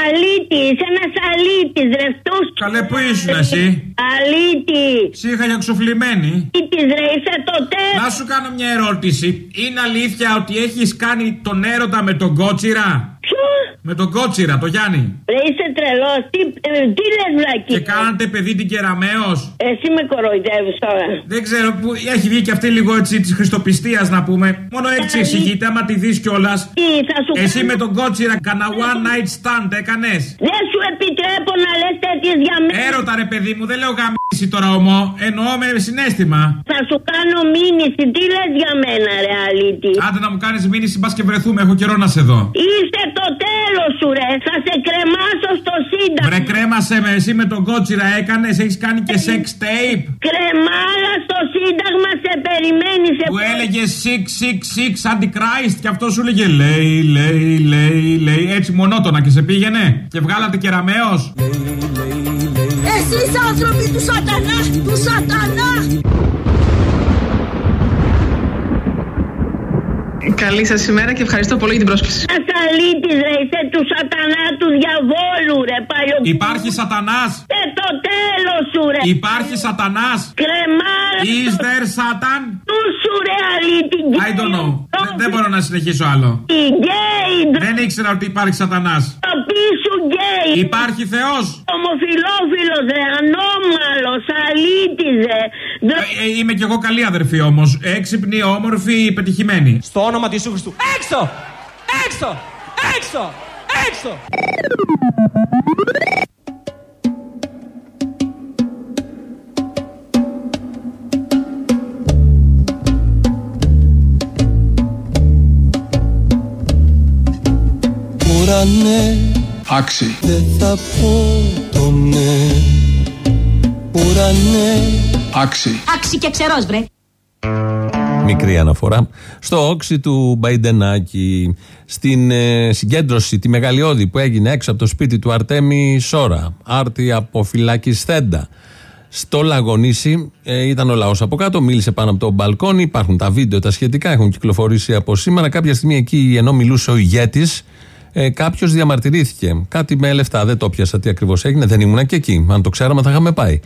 Αλήτης, είσαι ένας αλήτης, ρε αυτούς. Καλέ, πού ήσουν εσύ; Αλήτη. Σε είχα για ξοφλημένη. Αλήτης, ρε, είσαι το τέλο. Να σου κάνω μια ερώτηση. Είναι αλήθεια ότι έχεις κάνει τον έρωτα με τον Κότσιρα; Ποιο; Με τον Κότσιρα, το Γιάννη. Ρε, είσαι τρελός. Τι, ε, τι λες, βλακή; Και κάνατε παιδί την Κεραμαίο. Εσύ με κοροϊδεύεις τώρα. Δεν ξέρω, που έχει βγει και αυτή λίγο έτσι της Χριστοπιστίας να πούμε. Μόνο έτσι εξηγείται, άμα τη δεις κιόλας. Τι, θα σου Εσύ κάνω- με τον Κότσιρα, κανένα one night stand έκανες; Δεν σου επιτρέπω να λες τέτοιες για μένα. Έρωτα ρε παιδί μου, δεν λέω γαμίση τώρα ομό. Εννοώ με συνέστημα. Θα σου κάνω μήνυση. Τι λες για μένα, ρε, αλήτη; Άντε να μου κάνεις μήνυση, μπας και βρεθούμε, έχω καιρό να σε δω. Είστε το τέλος σου, ρε. Θα σε κρεμάσω στο σύνταγμα. Βρε κρέμασε με, εσύ με τον Κότσιρα έκανες, έχεις κάνει και sex tape. Κρεμάλα στο σύνταγμα σε περιμένει. Σε... Που έλεγε 666 Antichrist και αυτό σου έλεγε λέει, λέει, λέει, λέει. Έτσι μονότονα και σε πήγαινε. Και βγάλατε κεραμαίο. Εσείς άνθρωποι του σατανά, του σατανά. Καλή σας ημέρα και ευχαριστώ πολύ για την πρόσκληση. Ασαλήτη, ρε, είσαι τους σατανά του διαβόλου, ρε, παλιό. Υπάρχει σατανάς. Και το τέλος σου, ρε. Υπάρχει σατανάς. Κρεμάλα. Is there Satan? Του σου, ρε, αλήτη. I don't know. Δεν- Δεν μπορώ να συνεχίσω άλλο. Η γκέι, Δεν ήξερα ότι υπάρχει σατανάς. το πίσω γκέι. Υπάρχει Θεός. Ομοφιλόφιλο, ρε, ανώμαλος, αλήτης, ρε. Δε- Ε, είμαι κι εγώ καλή αδερφή όμως. Έξυπνη, όμορφη, πετυχημένη. Στο όνομα του Ιησού Χριστού. Έξω! Έξω! Έξω! Έξω! Ουρανέ Άξι Δεν θα πω το ναι Ουρανέ Oxy. Άξι και ξερός βρε. Μικρή αναφορά στο όξι του Μπαϊντενάκη. Στην ε, συγκέντρωση, τη μεγαλειώδη που έγινε έξω από το σπίτι του Αρτέμι Σόρα, άρτη από φυλακισθέντα. Στο Λαγονίσι ε, ήταν ο λαός από κάτω, μίλησε πάνω από το μπαλκόνι. Υπάρχουν τα βίντεο τα σχετικά, έχουν κυκλοφορήσει από σήμερα. Κάποια στιγμή εκεί, ενώ μιλούσε ο ηγέτης, ε, κάποιος διαμαρτυρήθηκε. Κάτι με λεφτά, δεν το πιάσα τι ακριβώς έγινε, δεν ήμουν και εκεί. Αν το ξέραμε, θα είχαμε πάει.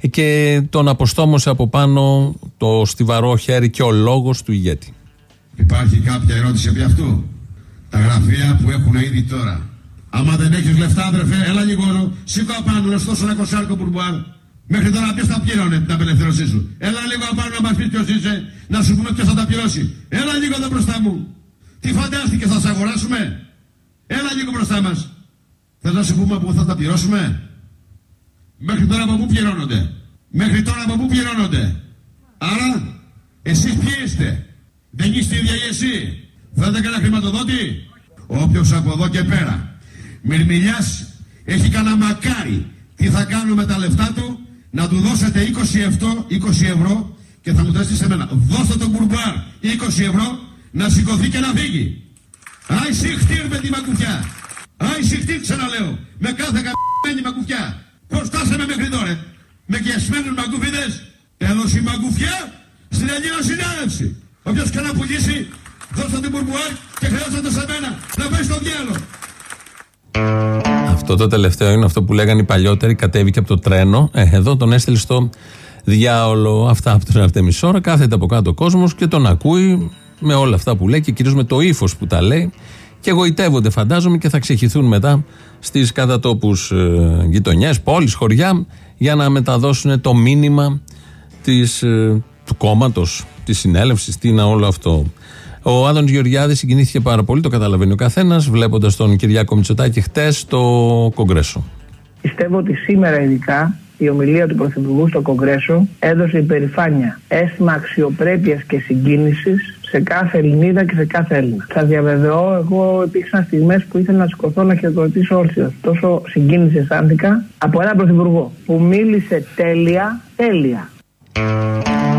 Ε, και τον αποστόμωσε από πάνω το στιβαρό χέρι και ο λόγος του ηγέτη. Υπάρχει κάποια ερώτηση επί αυτού; Τα γραφεία που έχουν ήδη τώρα. Άμα δεν έχεις λεφτά, αδερφέ, έλα λίγο. Σήκω απάνω, να στώσω ένα κοσάρκο μπουρμπουάρ. Μέχρι τώρα ποιος θα πλήρωνε την απελευθέρωσή σου; Έλα λίγο απάνω να μας πεις ποιος είσαι, να σου πούμε ποιος θα τα πληρώσει. Έλα λίγο εδώ μπροστά μου. Τι φαντάστηκες, θα σε αγοράσουμε; Έλα λίγο μπροστά μας. Θες να σου πούμε που θα τα πληρώσουμε; Μέχρι τώρα από πού πληρώνονται; Μέχρι τώρα από πού πληρώνονται; Άρα, εσείς ποιοι είστε; Δεν είστε ίδια ή εσύ. Θέλετε κανένα χρηματοδότη. Όποιος από εδώ και πέρα μυρμηλιάς έχει κανένα μακάρι τι θα κάνουμε με τα λεφτά του να του δώσετε 20 ευρώ, 20 ευρώ και θα μου θέσει σε μένα. Δώστε τον κουρμπάρ 20 ευρώ να σηκωθεί και να φύγει. Άι συχτήρ με τη μακουφιά. Άι συχτήρ ξαναλέω. Με κάθε καμπμένη μακουφιά. Πώς φτάσαμε μέχρι τώρα. Με κιασμένους μαγκουφίδες. Έδωσε η μαγκουφιά στην Ελλήνα συνέλευση. Όποιος και να πουλήσει, δώστε την μπουρμπουάρ και χρειάζεται σε μένα να πάει στο διάλο. Αυτό το τελευταίο είναι αυτό που λέγανε οι παλιότεροι. Κατέβηκε από το τρένο. Ε, εδώ τον έστειλε στο διάολο. Αυτά από τον Αρτεμισόρα. Κάθεται από κάτω ο κόσμος και τον ακούει με όλα αυτά που λέει και κυρίως με το ύφος που τα λέει. Και εγωιτεύονται, φαντάζομαι, και θα ξεχυθούν μετά στις κατά τόπου ε, γειτονιές, πόλεις, χωριά, για να μεταδώσουν το μήνυμα της, ε, του κόμματος, της συνέλευσης, τι είναι όλο αυτό. Ο Άδων Γεωργιάδης συγκινήθηκε πάρα πολύ, το καταλαβαίνει ο καθένας, βλέποντας τον Κυριάκο Μητσοτάκη χτες στο Κογκρέσο. Πιστεύω ότι σήμερα ειδικά η ομιλία του Πρωθυπουργού στο Κογκρέσο έδωσε υπερηφάνεια, αίσθημα αξιοπρέπειας και συγκίνησης σε κάθε Ελληνίδα και σε κάθε Έλληνα. Σα διαβεβαιώ, εγώ υπήρξαν στιγμές που ήθελα να σηκωθώ να χειροκροτήσω όρθιο. Τόσο συγκίνηση αισθάνθηκα από έναν Πρωθυπουργό που μίλησε τέλεια, τέλεια.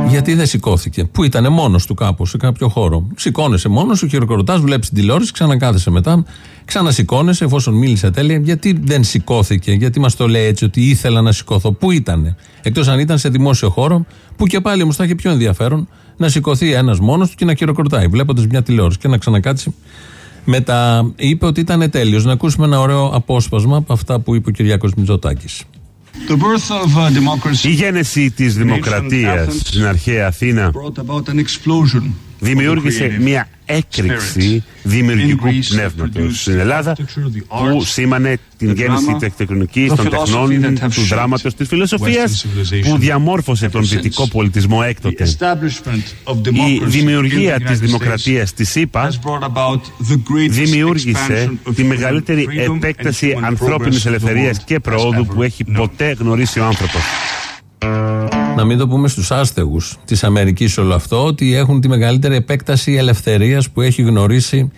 Γιατί δεν σηκώθηκε, που ήταν μόνος του κάπου σε κάποιο χώρο; Σηκώνεσαι μόνος σου, χειροκροτάς, βλέπεις την τηλεόραση, ξανακάθεσαι μετά, ξανασηκώνεσαι εφόσον μίλησε τέλεια. Γιατί δεν σηκώθηκε, γιατί μας το λέει έτσι, ότι ήθελα να σηκωθώ; Πού ήταν, εκτός αν ήταν σε δημόσιο χώρο, που και πάλι όμως θα είχε πιο ενδιαφέρον να σηκωθεί ένας μόνος του και να χειροκροτάει, βλέποντας μια τηλεόραση και να ξανακάτσει. Μετά είπε ότι ήταν τέλειος. Να ακούσουμε ένα ωραίο απόσπασμα από αυτά που είπε ο Κυριάκος Μητσοτάκης. Η γέννηση της δημοκρατίας στην αρχαία Αθήνα δημιούργησε μια έκρηξη δημιουργικού πνεύματος στην Ελλάδα που σήμανε την γέννηση τεκτονική των τεχνών, του δράματος, της φιλοσοφίας που διαμόρφωσε τον δυτικό πολιτισμό έκτοτε. Η δημιουργία της δημοκρατίας της ΣΥΠΑ δημιούργησε τη μεγαλύτερη επέκταση ανθρώπινης ελευθερίας και προόδου που έχει ποτέ γνωρίσει ο άνθρωπος. Να μην το πούμε στους άστεγους της Αμερικής όλο αυτό, ότι έχουν τη μεγαλύτερη επέκταση ελευθερίας που έχει γνωρίσει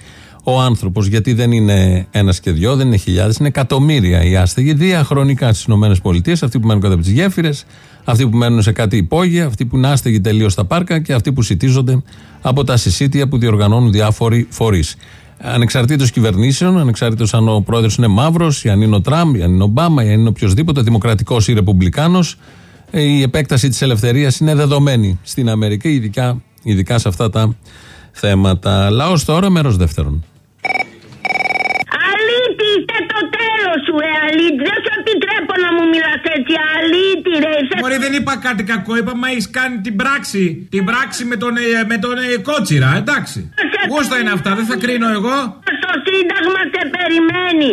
ο άνθρωπος. Γιατί δεν είναι ένας και δυο, δεν είναι χιλιάδες, είναι εκατομμύρια οι άστεγοι διαχρονικά στις ΗΠΑ. Αυτοί που μένουν κάτω από τις γέφυρες, αυτοί που μένουν σε κάτι υπόγεια, αυτοί που είναι άστεγοι τελείως στα πάρκα και αυτοί που σητίζονται από τα συσίτια που διοργανώνουν διάφοροι φορείς. Ανεξαρτήτως κυβερνήσεων, ανεξαρτήτως αν ο πρόεδρος είναι μαύρος, ή αν είναι ο Τραμπ, ή αν είναι ο Ομπάμα, ή αν είναι οποιοδήποτε δημοκρατικός ή ρεπουμπλικάνος, η επέκταση της ελευθερίας είναι δεδομένη στην Αμερική, ειδικά, ειδικά σε αυτά τα θέματα. Λαός τώρα, μέρος δεύτερον. Αλήτη, είστε το τέλος σου, ε, αλήτη. Δεν σου επιτρέπω να μου μιλάς έτσι, αλήτη, ρε. Είσαι... Μωρή, δεν είπα κάτι κακό. Είπα, μα έχεις κάνει την πράξη. Την πράξη με τον, ε, με τον ε, κότσιρα, εντάξει. Γούστα είναι αυτά, δεν θα κρίνω εγώ. Στο Σύνταγμα σε περιμένει.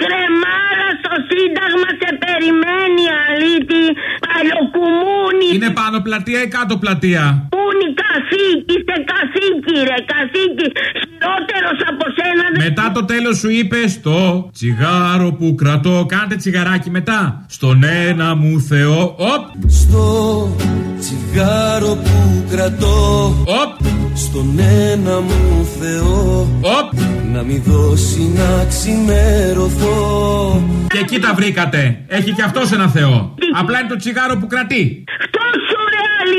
Κρεμάρα στο Σύνταγμα σε περιμένει, αλήτη. Παλιοκουμούνι. Είναι πάνω πλατεία ή κάτω πλατεία; Πούνι καθήκη, είστε καθήκη, ρε, καθήκη. Χειρότερος από σένα δεν Μετά το τέλος σου είπες το τσιγάρο που κρατώ. Κάντε τσιγαράκι μετά. Στον ένα μου Θεό. Οπ. Στο τσιγάρο που κρατώ Οπ. Στον ένα μου Θεό Οπ. Να μη δώσει να ξημερωθώ Και εκεί τα βρήκατε. Έχει και αυτός ένα Θεό. Απλά είναι το τσιγάρο που κρατεί.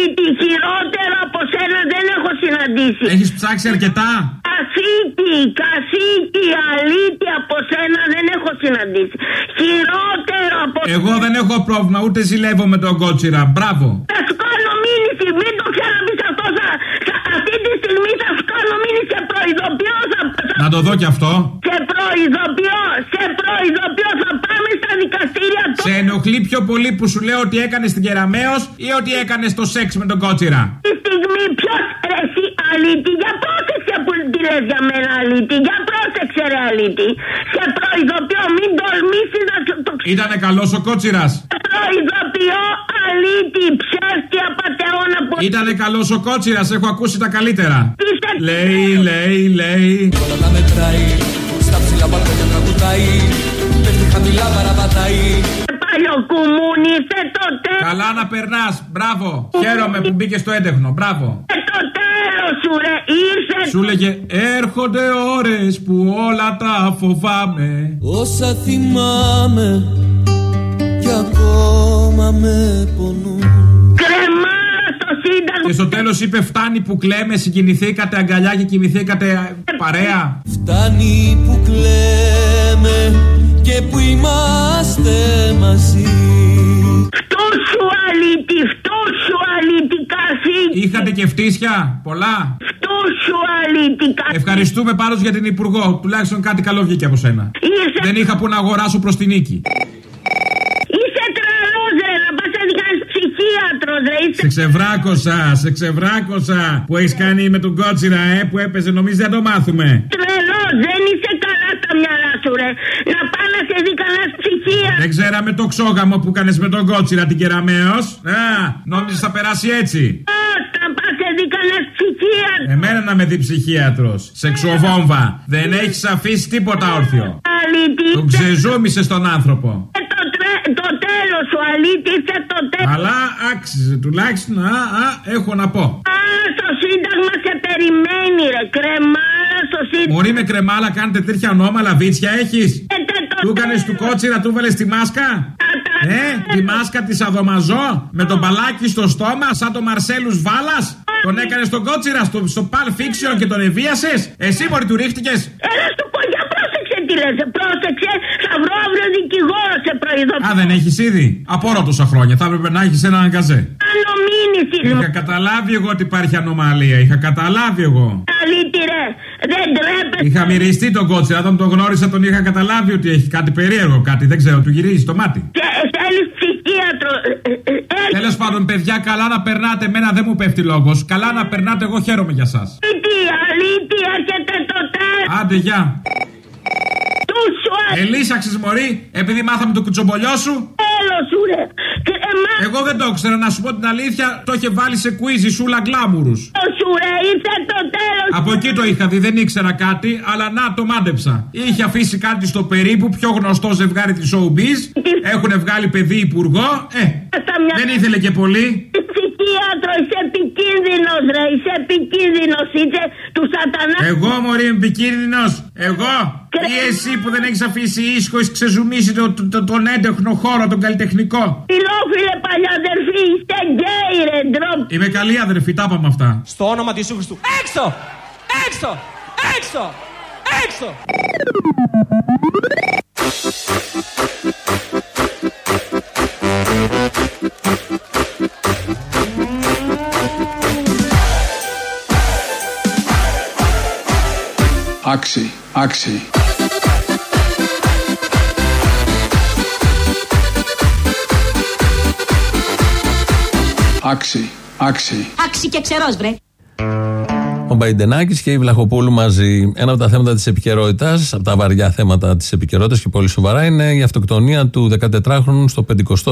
Τόσο ρε αλήτη, χειρότερο από σένα δεν έχω συναντήσει. Έχεις ψάξει αρκετά; Κασίκι, κασίκι, αλήτη από σένα δεν έχω συναντήσει. Χειρότερο από Εγώ δεν έχω πρόβλημα, ούτε ζηλεύω με τον κότσιρα. Μπράβο. Θα σου κάνω μήνυση, μην το ξαναπείς αυτό. Θα, θα, αυτή τη στιγμή θα σου κάνω μήνυση, σε προειδοποιώ. Θα, Να το δω κι αυτό. σε προειδοποιώ, σε προειδοποιώ. Θα πάμε στα δικαστήρια Σε ενοχλεί πιο πολύ που σου λέω ότι έκανες την Κεραμαίο ή ότι έκανες το σεξ με τον κότσιρα; Τη στιγμή ποιος ρε εσύ αλήτη, για πρόσεξε που τη λες για μένα αλήτη, για πρόσεξε ρε αλήτη. Σε προειδοποιώ, μην τολμήσεις να σου το Ήτανε καλός ο κότσιρας; Σε προειδοποιώ αλήτη, ψεύτης απαταιώνα που... Ήτανε καλός ο κότσιρας, έχω ακούσει τα καλύτερα. Λέει, λέει, λέει. Όλα τα μετράει, στα ψηλά μπαλκόνια τραγουδάει Πέφτει χαμηλά παραπατάει Παλιοκουμούνι, ήρθε το τέλος. Καλά να περνάς, μπράβο. Χαίρομαι που μπήκες στο έντεχνο, μπράβο. Ε, το τέλος σου ρε, ήρθε Σου λέγε έρχονται ώρες που όλα τα φοβάμαι. Όσα θυμάμαι κι ακόμα με πονούν κρεμάρα στο σύνταγμα. Και στο τέλος είπε φτάνει που κλαίμε, συγκινηθήκατε αγκαλιά και κοιμηθήκατε παρέα. Φτάνει που κλαίμε και που είμαστε μαζί Φτού σου αλήτη, φτού σου αλήτη καθήκη. Είχατε και φτύσια, πολλά. Φτού σου αλήτη καθήκη. Ευχαριστούμε πάντως για την Υπουργό. Τουλάχιστον κάτι καλό βγήκε από σένα. Είσαι, Δεν είχα που να αγοράσω προς την νίκη. Δικάσεις ψυχίατρος ρε, είσαι Σε ξεβράκωσα, σε ξεβράκωσα που έχεις κάνει με τον κότσιρα, ε, που έπαιζε. Νομίζω δεν το μάθουμε; τρελός, δεν είσαι καλά στα μυαλά σου ρε. Να πάει να σε δει κανένας ψυχίατρος. Δεν ξέραμε το ξόγαμο που έκανε με τον κότσιρα την κεραμαίο. Α, νόμιζες θα περάσει έτσι; Να πάει σε δει κανένας ψυχίατρος. Εμένα να με δει ψυχίατρος. Σεξουοβόμβα. Δεν έχεις αφήσει τίποτα όρθιο. Αλήτη, Τον ξεζούμισες τον άνθρωπο. Ε, το, τρε- το τέλος σου αλήτη, είσαι το τέλος. Αλλά άξιζε τουλάχιστον. Α, α, έχω να πω. Α, στο σύνταγμα σε περιμένει ρε, κρεμάρα στο σύνταγμα. Μωρή με κρεμάλα κάνετε τέτοια ονόματα, βίτσια έχεις; Ε, τε, το Του έκανες του κότσιρα, του βάλες τη μάσκα; Ε, τη μάσκα της Αδομαζό με τον μπαλάκι στο στόμα, σαν τον Μαρσέλους Βάλας; Τον έκανες στον κότσιρα στο, στο Pulp Fiction και τον ευίασε. Εσύ μωρή του ρίχτηκες; Έλα σου πω, για πρόσεξε τι λες, πρόσεξε, θα βρω αύριο δικηγόρο σε προειδοποιώ. Α, δεν έχει ήδη. Απορώ τόσα χρόνια. Θα έπρεπε να έχει ένα αγκαζέ. Κάνω μήνυση, Είχα καταλάβει εγώ ότι υπάρχει ανομαλία. Είχα καταλάβει εγώ. αλήτη ρε, δεν τρέπεσαι. Είχα μυριστεί τον κότσιρα. Όταν τον γνώρισα, τον είχα καταλάβει ότι έχει κάτι περίεργο. Κάτι δεν ξέρω, του γυρίζει το μάτι. Και θέλεις ψυχίατρο, ε, ε, ε, Τέλο πάντων, παιδιά, καλά να περνάτε. Εμένα δεν μου πέφτει λόγο. Καλά να περνάτε, εγώ χαίρομαι για σα. αλήτη, αλήτη, έρχεται το τέλος. Άντε, γεια. Του σου Ελίσαξε, Μωρή, επειδή μάθαμε το κουτσομπολιό σου. τέλος σου ρε, κρεμάρα Εγώ δεν το ήξερα, να σου πω την αλήθεια. Το είχε βάλει σε quiz η σούλα γκλάμουρους. σου ρε, ήρθε το τέλος. Από εκεί το είχα δει, δεν ήξερα κάτι, αλλά να το μάντεψα. Είχε αφήσει κάτι στο περίπου, πιο γνωστό ζευγάρι της Showbiz. Έχουν βγάλει παιδί υπουργό. Ε, δεν ήθελε και πολύ. Ψυχίατρο, είσαι επικίνδυνος ρε, είσαι επικίνδυνος, είσαι του σατανά. Εγώ μωρή είμαι επικίνδυνος. Εγώ. Ή εσύ που δεν έχεις αφήσει ίσχο, έχει ξεζουμίσει το, το, το- τον έντεχνο χώρο, τον καλλιτεχνικό. Φιλόφιλε παλιαδερφή, είστε γκέι ρε, ντροπ. Είμαι καλή αδερφή, τα είπαμε αυτά. Στο όνομα του Ιησού Χριστού. Έξω! Έξω! Έξω! Έξω! Oxy, oxy. Oxy, oxy. Άξι και ξερός βρε. Ο Μπαϊντενάκης και η Βλαχοπούλου μαζί. Ένα από τα θέματα της επικαιρότητας, από τα βαριά θέματα της επικαιρότητας και πολύ σοβαρά, είναι η αυτοκτονία του 14χρονου στο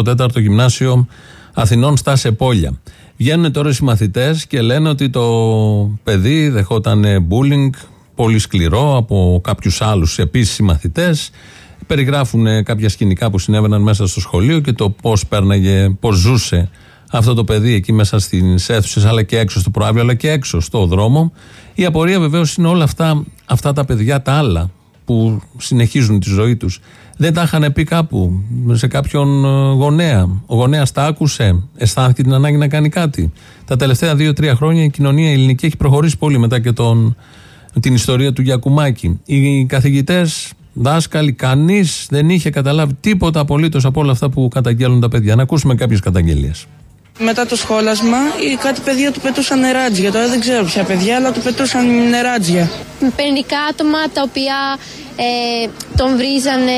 54ο Γυμνάσιο Αθηνών στα Σεπόλια. Βγαίνουν τώρα οι μαθητέ και λένε ότι το παιδί δεχόταν bullying πολύ σκληρό από κάποιους άλλους επίσης μαθητέ. Περιγράφουν κάποια σκηνικά που συνέβαιναν μέσα στο σχολείο και το πώς πέρναγε, πώς ζούσε αυτό το παιδί εκεί μέσα στις αίθουσες, αλλά και έξω στο προάβλιο, αλλά και έξω στο δρόμο. Η απορία βεβαίως είναι όλα αυτά, αυτά τα παιδιά τα άλλα που συνεχίζουν τη ζωή τους. Δεν τα είχαν πει κάπου, σε κάποιον ε, γονέα. Ο γονέας τα άκουσε, αισθάνθηκε την ανάγκη να κάνει κάτι. Τα τελευταία δύο-τρία χρόνια η κοινωνία ελληνική έχει προχωρήσει πολύ μετά και τον, την ιστορία του Γιακουμάκη. Οι καθηγητές, δάσκαλοι, κανείς δεν είχε καταλάβει τίποτα απολύτως από όλα αυτά που καταγγέλνουν τα παιδιά. Να ακούσουμε κάποιες καταγγελίες. Μετά το σχόλασμα, ή κάτι παιδιά του πετούσαν νεράτζια. Τώρα δεν ξέρω ποια παιδιά, αλλά του πετούσαν νεράτζια. Με πενικά άτομα τα οποία ε, τον βρίζανε.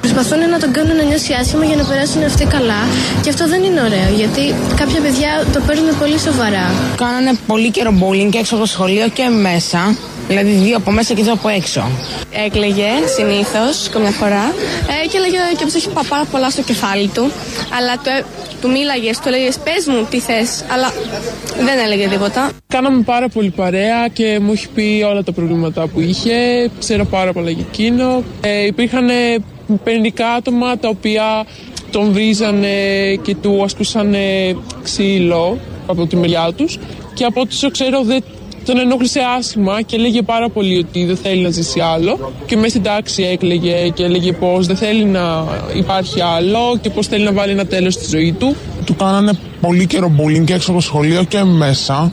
Προσπαθούν να τον κάνουν να νιώσει άσχημα για να περάσουν αυτοί καλά. Και αυτό δεν είναι ωραίο, γιατί κάποια παιδιά το παίρνουν πολύ σοβαρά. Κάνανε πολύ καιρό bowling και έξω από το σχολείο και μέσα. Δηλαδή δύο από μέσα και δύο από έξω. Έκλαιγε συνήθως, καμιά φορά. Ε, και έλεγε και όπως έχει πάρα πολλά στο κεφάλι του. Αλλά το, του μίλαγες, του έλεγες Πες μου τι θες. Αλλά δεν έλεγε τίποτα. Κάναμε πάρα πολύ παρέα και μου έχει πει όλα τα προβλήματα που είχε. Ξέρω πάρα πολλά για εκείνο. Ε, υπήρχαν πενικά άτομα τα οποία τον βρίζανε και του ασκούσαν ξύλο από τη μεριά τους και από ό,τι ξέρω δεν τον ενόχλησε άσχημα και έλεγε πάρα πολύ ότι δεν θέλει να ζήσει άλλο. Και μέσα στην τάξη έκλαιγε και έλεγε πως δεν θέλει να υπάρχει άλλο και πώ θέλει να βάλει ένα τέλος στη ζωή του. Του κάνανε πολύ καιρό bullying και έξω από το σχολείο και μέσα.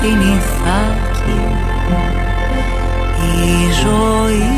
Την Ιθάκη. Η ζωή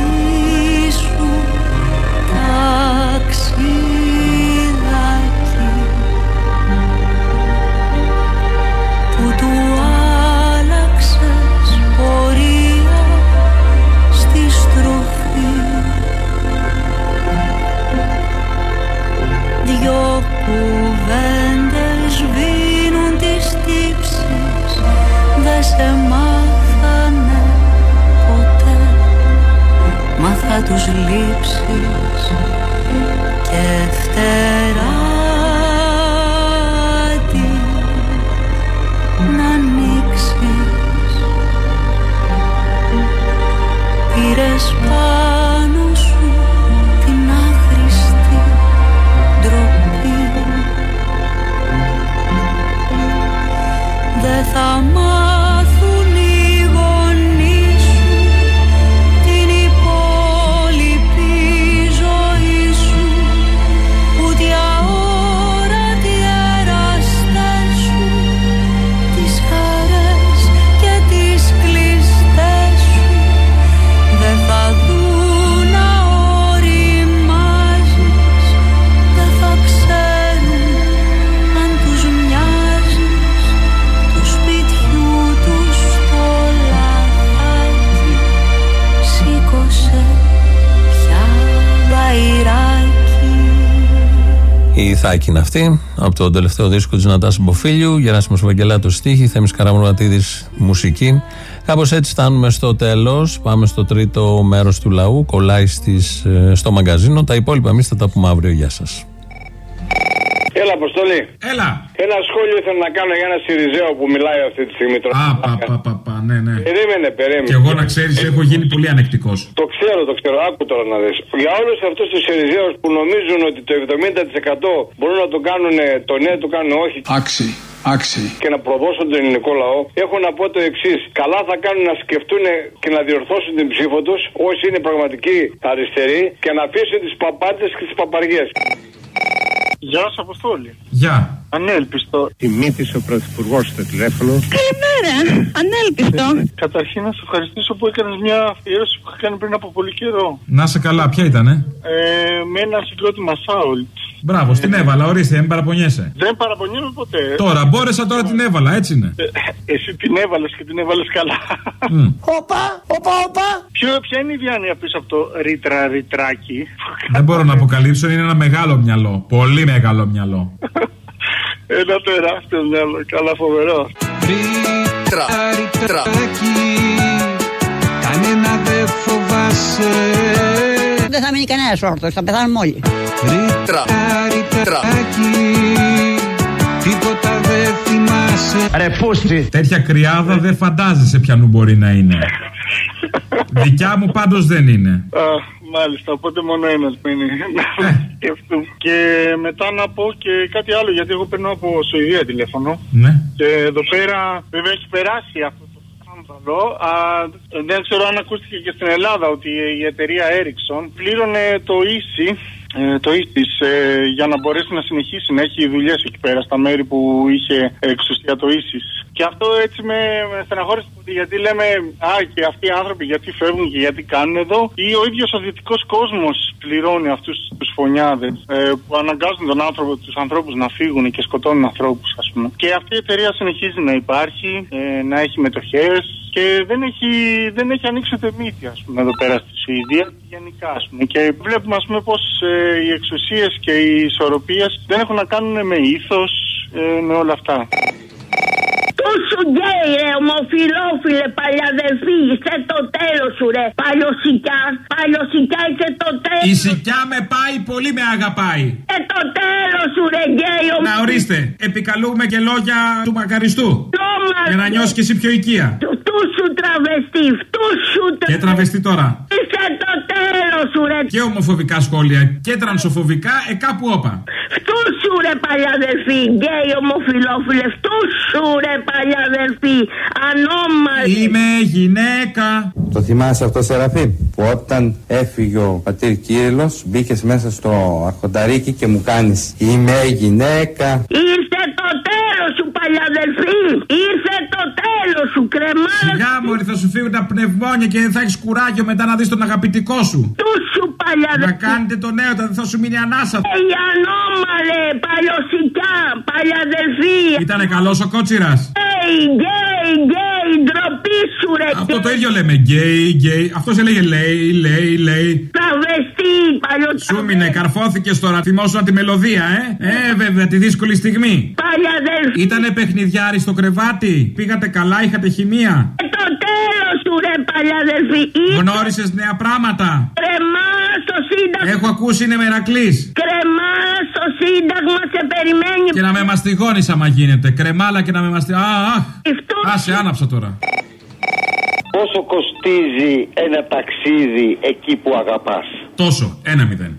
αυτή, από το τελευταίο δίσκο της Νατά Μποφίλιου, Γεράσιμος Βαγγελάτος στίχη, Θέμης Καραμονατίδη μουσική. Κάπως έτσι φτάνουμε στο τέλος. Πάμε στο τρίτο μέρος του λαού. Κολλάει στις, ε, στο μαγκαζίνο. Τα υπόλοιπα εμείς θα τα πούμε αύριο. Γεια σας. Έλα, Αποστολή. Έλα. Ένα σχόλιο ήθελα να κάνω για ένα Σιριζέο που μιλάει αυτή τη στιγμή. Α, πα, πα, πα, πα, ναι, ναι. Περίμενε, περίμενε. Και εγώ να ξέρεις, έχω γίνει πολύ ανεκτικός. Το ξέρω, το ξέρω. Άκου τώρα να δεις. Για όλους αυτούς τους Σιριζέους που νομίζουν ότι το 70% μπορούν να το κάνουν, το ναι το κάνουν όχι. Άξι. Άξι. Και να προδώσουν τον ελληνικό λαό, έχω να πω το εξής. Καλά θα κάνουν να σκεφτούν και να διορθώσουν την ψήφο τους, όσοι είναι πραγματικοί αριστεροί, και να αφήσουν τις παπάτε και τις παπαριές. Γεια σας, Αποστόλη. Γεια. Ανέλπιστο. Τιμήθησε ο Πρωθυπουργός στο τηλέφωνο. Καλημέρα. Ανέλπιστο. Καταρχήν να σε ευχαριστήσω που έκανες μια αφιέρωση που είχα κάνει πριν από πολύ καιρό. Να σε καλά, ποια ήτανε; Ε, με ένα συγκρότημα Σάουλτ. Μπράβο, στην έβαλα, ορίστε, μην παραπονιέσαι. Δεν παραπονιέμαι ποτέ. Τώρα, μπόρεσα, τώρα την έβαλα, έτσι είναι. Ε, εσύ την έβαλες και την έβαλες καλά. Όπα, όπα, όπα. Ποιο, ποια είναι η διάνοια πίσω από το ρήτρα ρητράκι; Δεν μπορώ να αποκαλύψω, είναι ένα μεγάλο μυαλό. Πολύ μεγάλο μυαλό. Ένα τεράστιο μυαλό. Καλά, φοβερό. Ρήτρα, ρητράκι Κανένα δεν φοβάσαι Δεν θα μείνει κανένας όρθιος, θα πεθάνουμε όλοι. Ρήτρα, ρητράκι Τίποτα δεν θυμάσαι φοβάσαι Ρε πούστη Τέτοια κρυάδα δεν φαντάζεσαι ποιανού μπορεί να είναι Δικιά μου πάντως δεν είναι Α, μάλιστα, οπότε μόνο ένας μένει να σκεφτούμε. Και μετά να πω και κάτι άλλο, γιατί εγώ παίρνω από Σουηδία τηλέφωνο. Ναι Και εδώ πέρα βέβαια έχει περάσει αυτό το σκάνδαλο. Α, δεν ξέρω αν ακούστηκε και στην Ελλάδα ότι η εταιρεία Ericsson πλήρωνε το ίση. Ε, το ίσις ε, για να μπορέσει να συνεχίσει να έχει δουλειές εκεί πέρα στα μέρη που είχε εξουσία το ίσις. Και αυτό έτσι με, με στεναχώρησε πολύ, γιατί λέμε Α, και αυτοί οι άνθρωποι γιατί φεύγουν και γιατί κάνουν εδώ, ή ο ίδιος ο δυτικός κόσμος πληρώνει αυτούς τους φωνιάδες ε, που αναγκάζουν τον άνθρωπο, τους ανθρώπους να φύγουν και σκοτώνουν ανθρώπους, ας πούμε. Και αυτή η εταιρεία συνεχίζει να υπάρχει, ε, να έχει μετοχές και δεν έχει, δεν έχει ανοίξει ούτε μύτη, ας πούμε, εδώ πέρα στη Σουηδία και γενικά, ας πούμε. Και βλέπουμε, ας πούμε, πως ε, οι εξουσίες και οι ισορροπίες δεν έχουν να κάνουν με ήθος, ε, με όλα αυτά. Του σου γκέι ρε ομοφιλόφιλε παλιαδελφή Ήρθε το τέλος σου ρε. Παλιοσυκιά Παλιοσυκιά ήρθε το τέλος. Η συκιά με πάει πολύ με αγαπάει. Ήρθε το τέλος σου ρε γκέι Να ορίστε Επικαλούμε και λόγια του μακαριστού. Τόμα Για να νιώσει και εσύ πιο οικία. Φτού σου τραβεστή Φτού σου Και τραβεστή τώρα. Είσαι το τέλος σου ρε. Και ομοφοβικά σχόλια και τρανσοφοβικά ε κάπου όπα. Φτού σου ρε παλιαδελφή Γκέι ομοφιλόφιλε Φτού σου ρε παλιαδελφή Ανώμαλη Είμαι γυναίκα. Το θυμάσαι αυτό Σεραφείμ που όταν έφυγε ο πατήρ Κύριλλος μπήκες μέσα στο αρχονταρίκι και μου κάνεις Είμαι γυναίκα Ήρθε το τέλος σου παλιαδελφή Ήρθε το τέλος σου κρεμάλα Σιγά μωρή θα σου φύγουν τα πνευμόνια και θα έχεις κουράγιο μετά να δεις τον αγαπητικό σου. Τους σου παλιαδελφή Να κάνετε τον έρωτα δεν θα σου μείνει ανάσα Η ανώμαλε παλιοσυκιά παλιαδελφή Ήτανε καλός ο κότσιρας. Γκέι γκέι γκέι ντροπή σου ρε Αυτό το ίδιο λέμε γκέι γκέι. Αυτός έλεγε λέει λέει λέει. Τραβεστί παλιοσικιά Σου μείνε καρφώθηκες τώρα. Θυμόσουνα τη μελωδία ε. Ε βέβαια τη δύσκολη στιγμή. Παλιαδελφή Ήτανε παιχνιδιάρι στο κρεβάτι. Πήγατε καλά είχατε χημεία. Ε, Το τέλος σου ρε παλιαδελφή Γνώρισες νέα πράγματα. Κρεμά στο σύνταγμα Έχω ακούσει είναι μερακλής. Κρεμά στο σύνταγμα σε περιμένει Και να με μαστιγώνεις άμα γίνεται. Κρεμάλα και να με μαστιγώνεις. Αχ. Άσε άναψα τώρα Πόσο κοστίζει ένα ταξίδι εκεί που αγαπάς; Τόσο, ένα μηδέν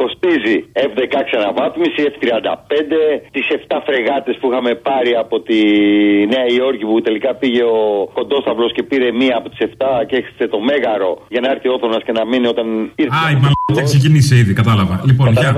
Κοστίζει F16 αναβάθμιση, F35, τις 7 φρεγάτες που είχαμε πάρει από τη Νέα Υόρκη που τελικά πήγε ο Κοντόσταυλος και πήρε μία από τις 7 και έχετε το Μέγαρο για να έρθει ο Όθωνας και να μείνει όταν ήρθε. Α, η μαλακία ξεκινήσε ήδη, κατάλαβα. Λοιπόν, γεια.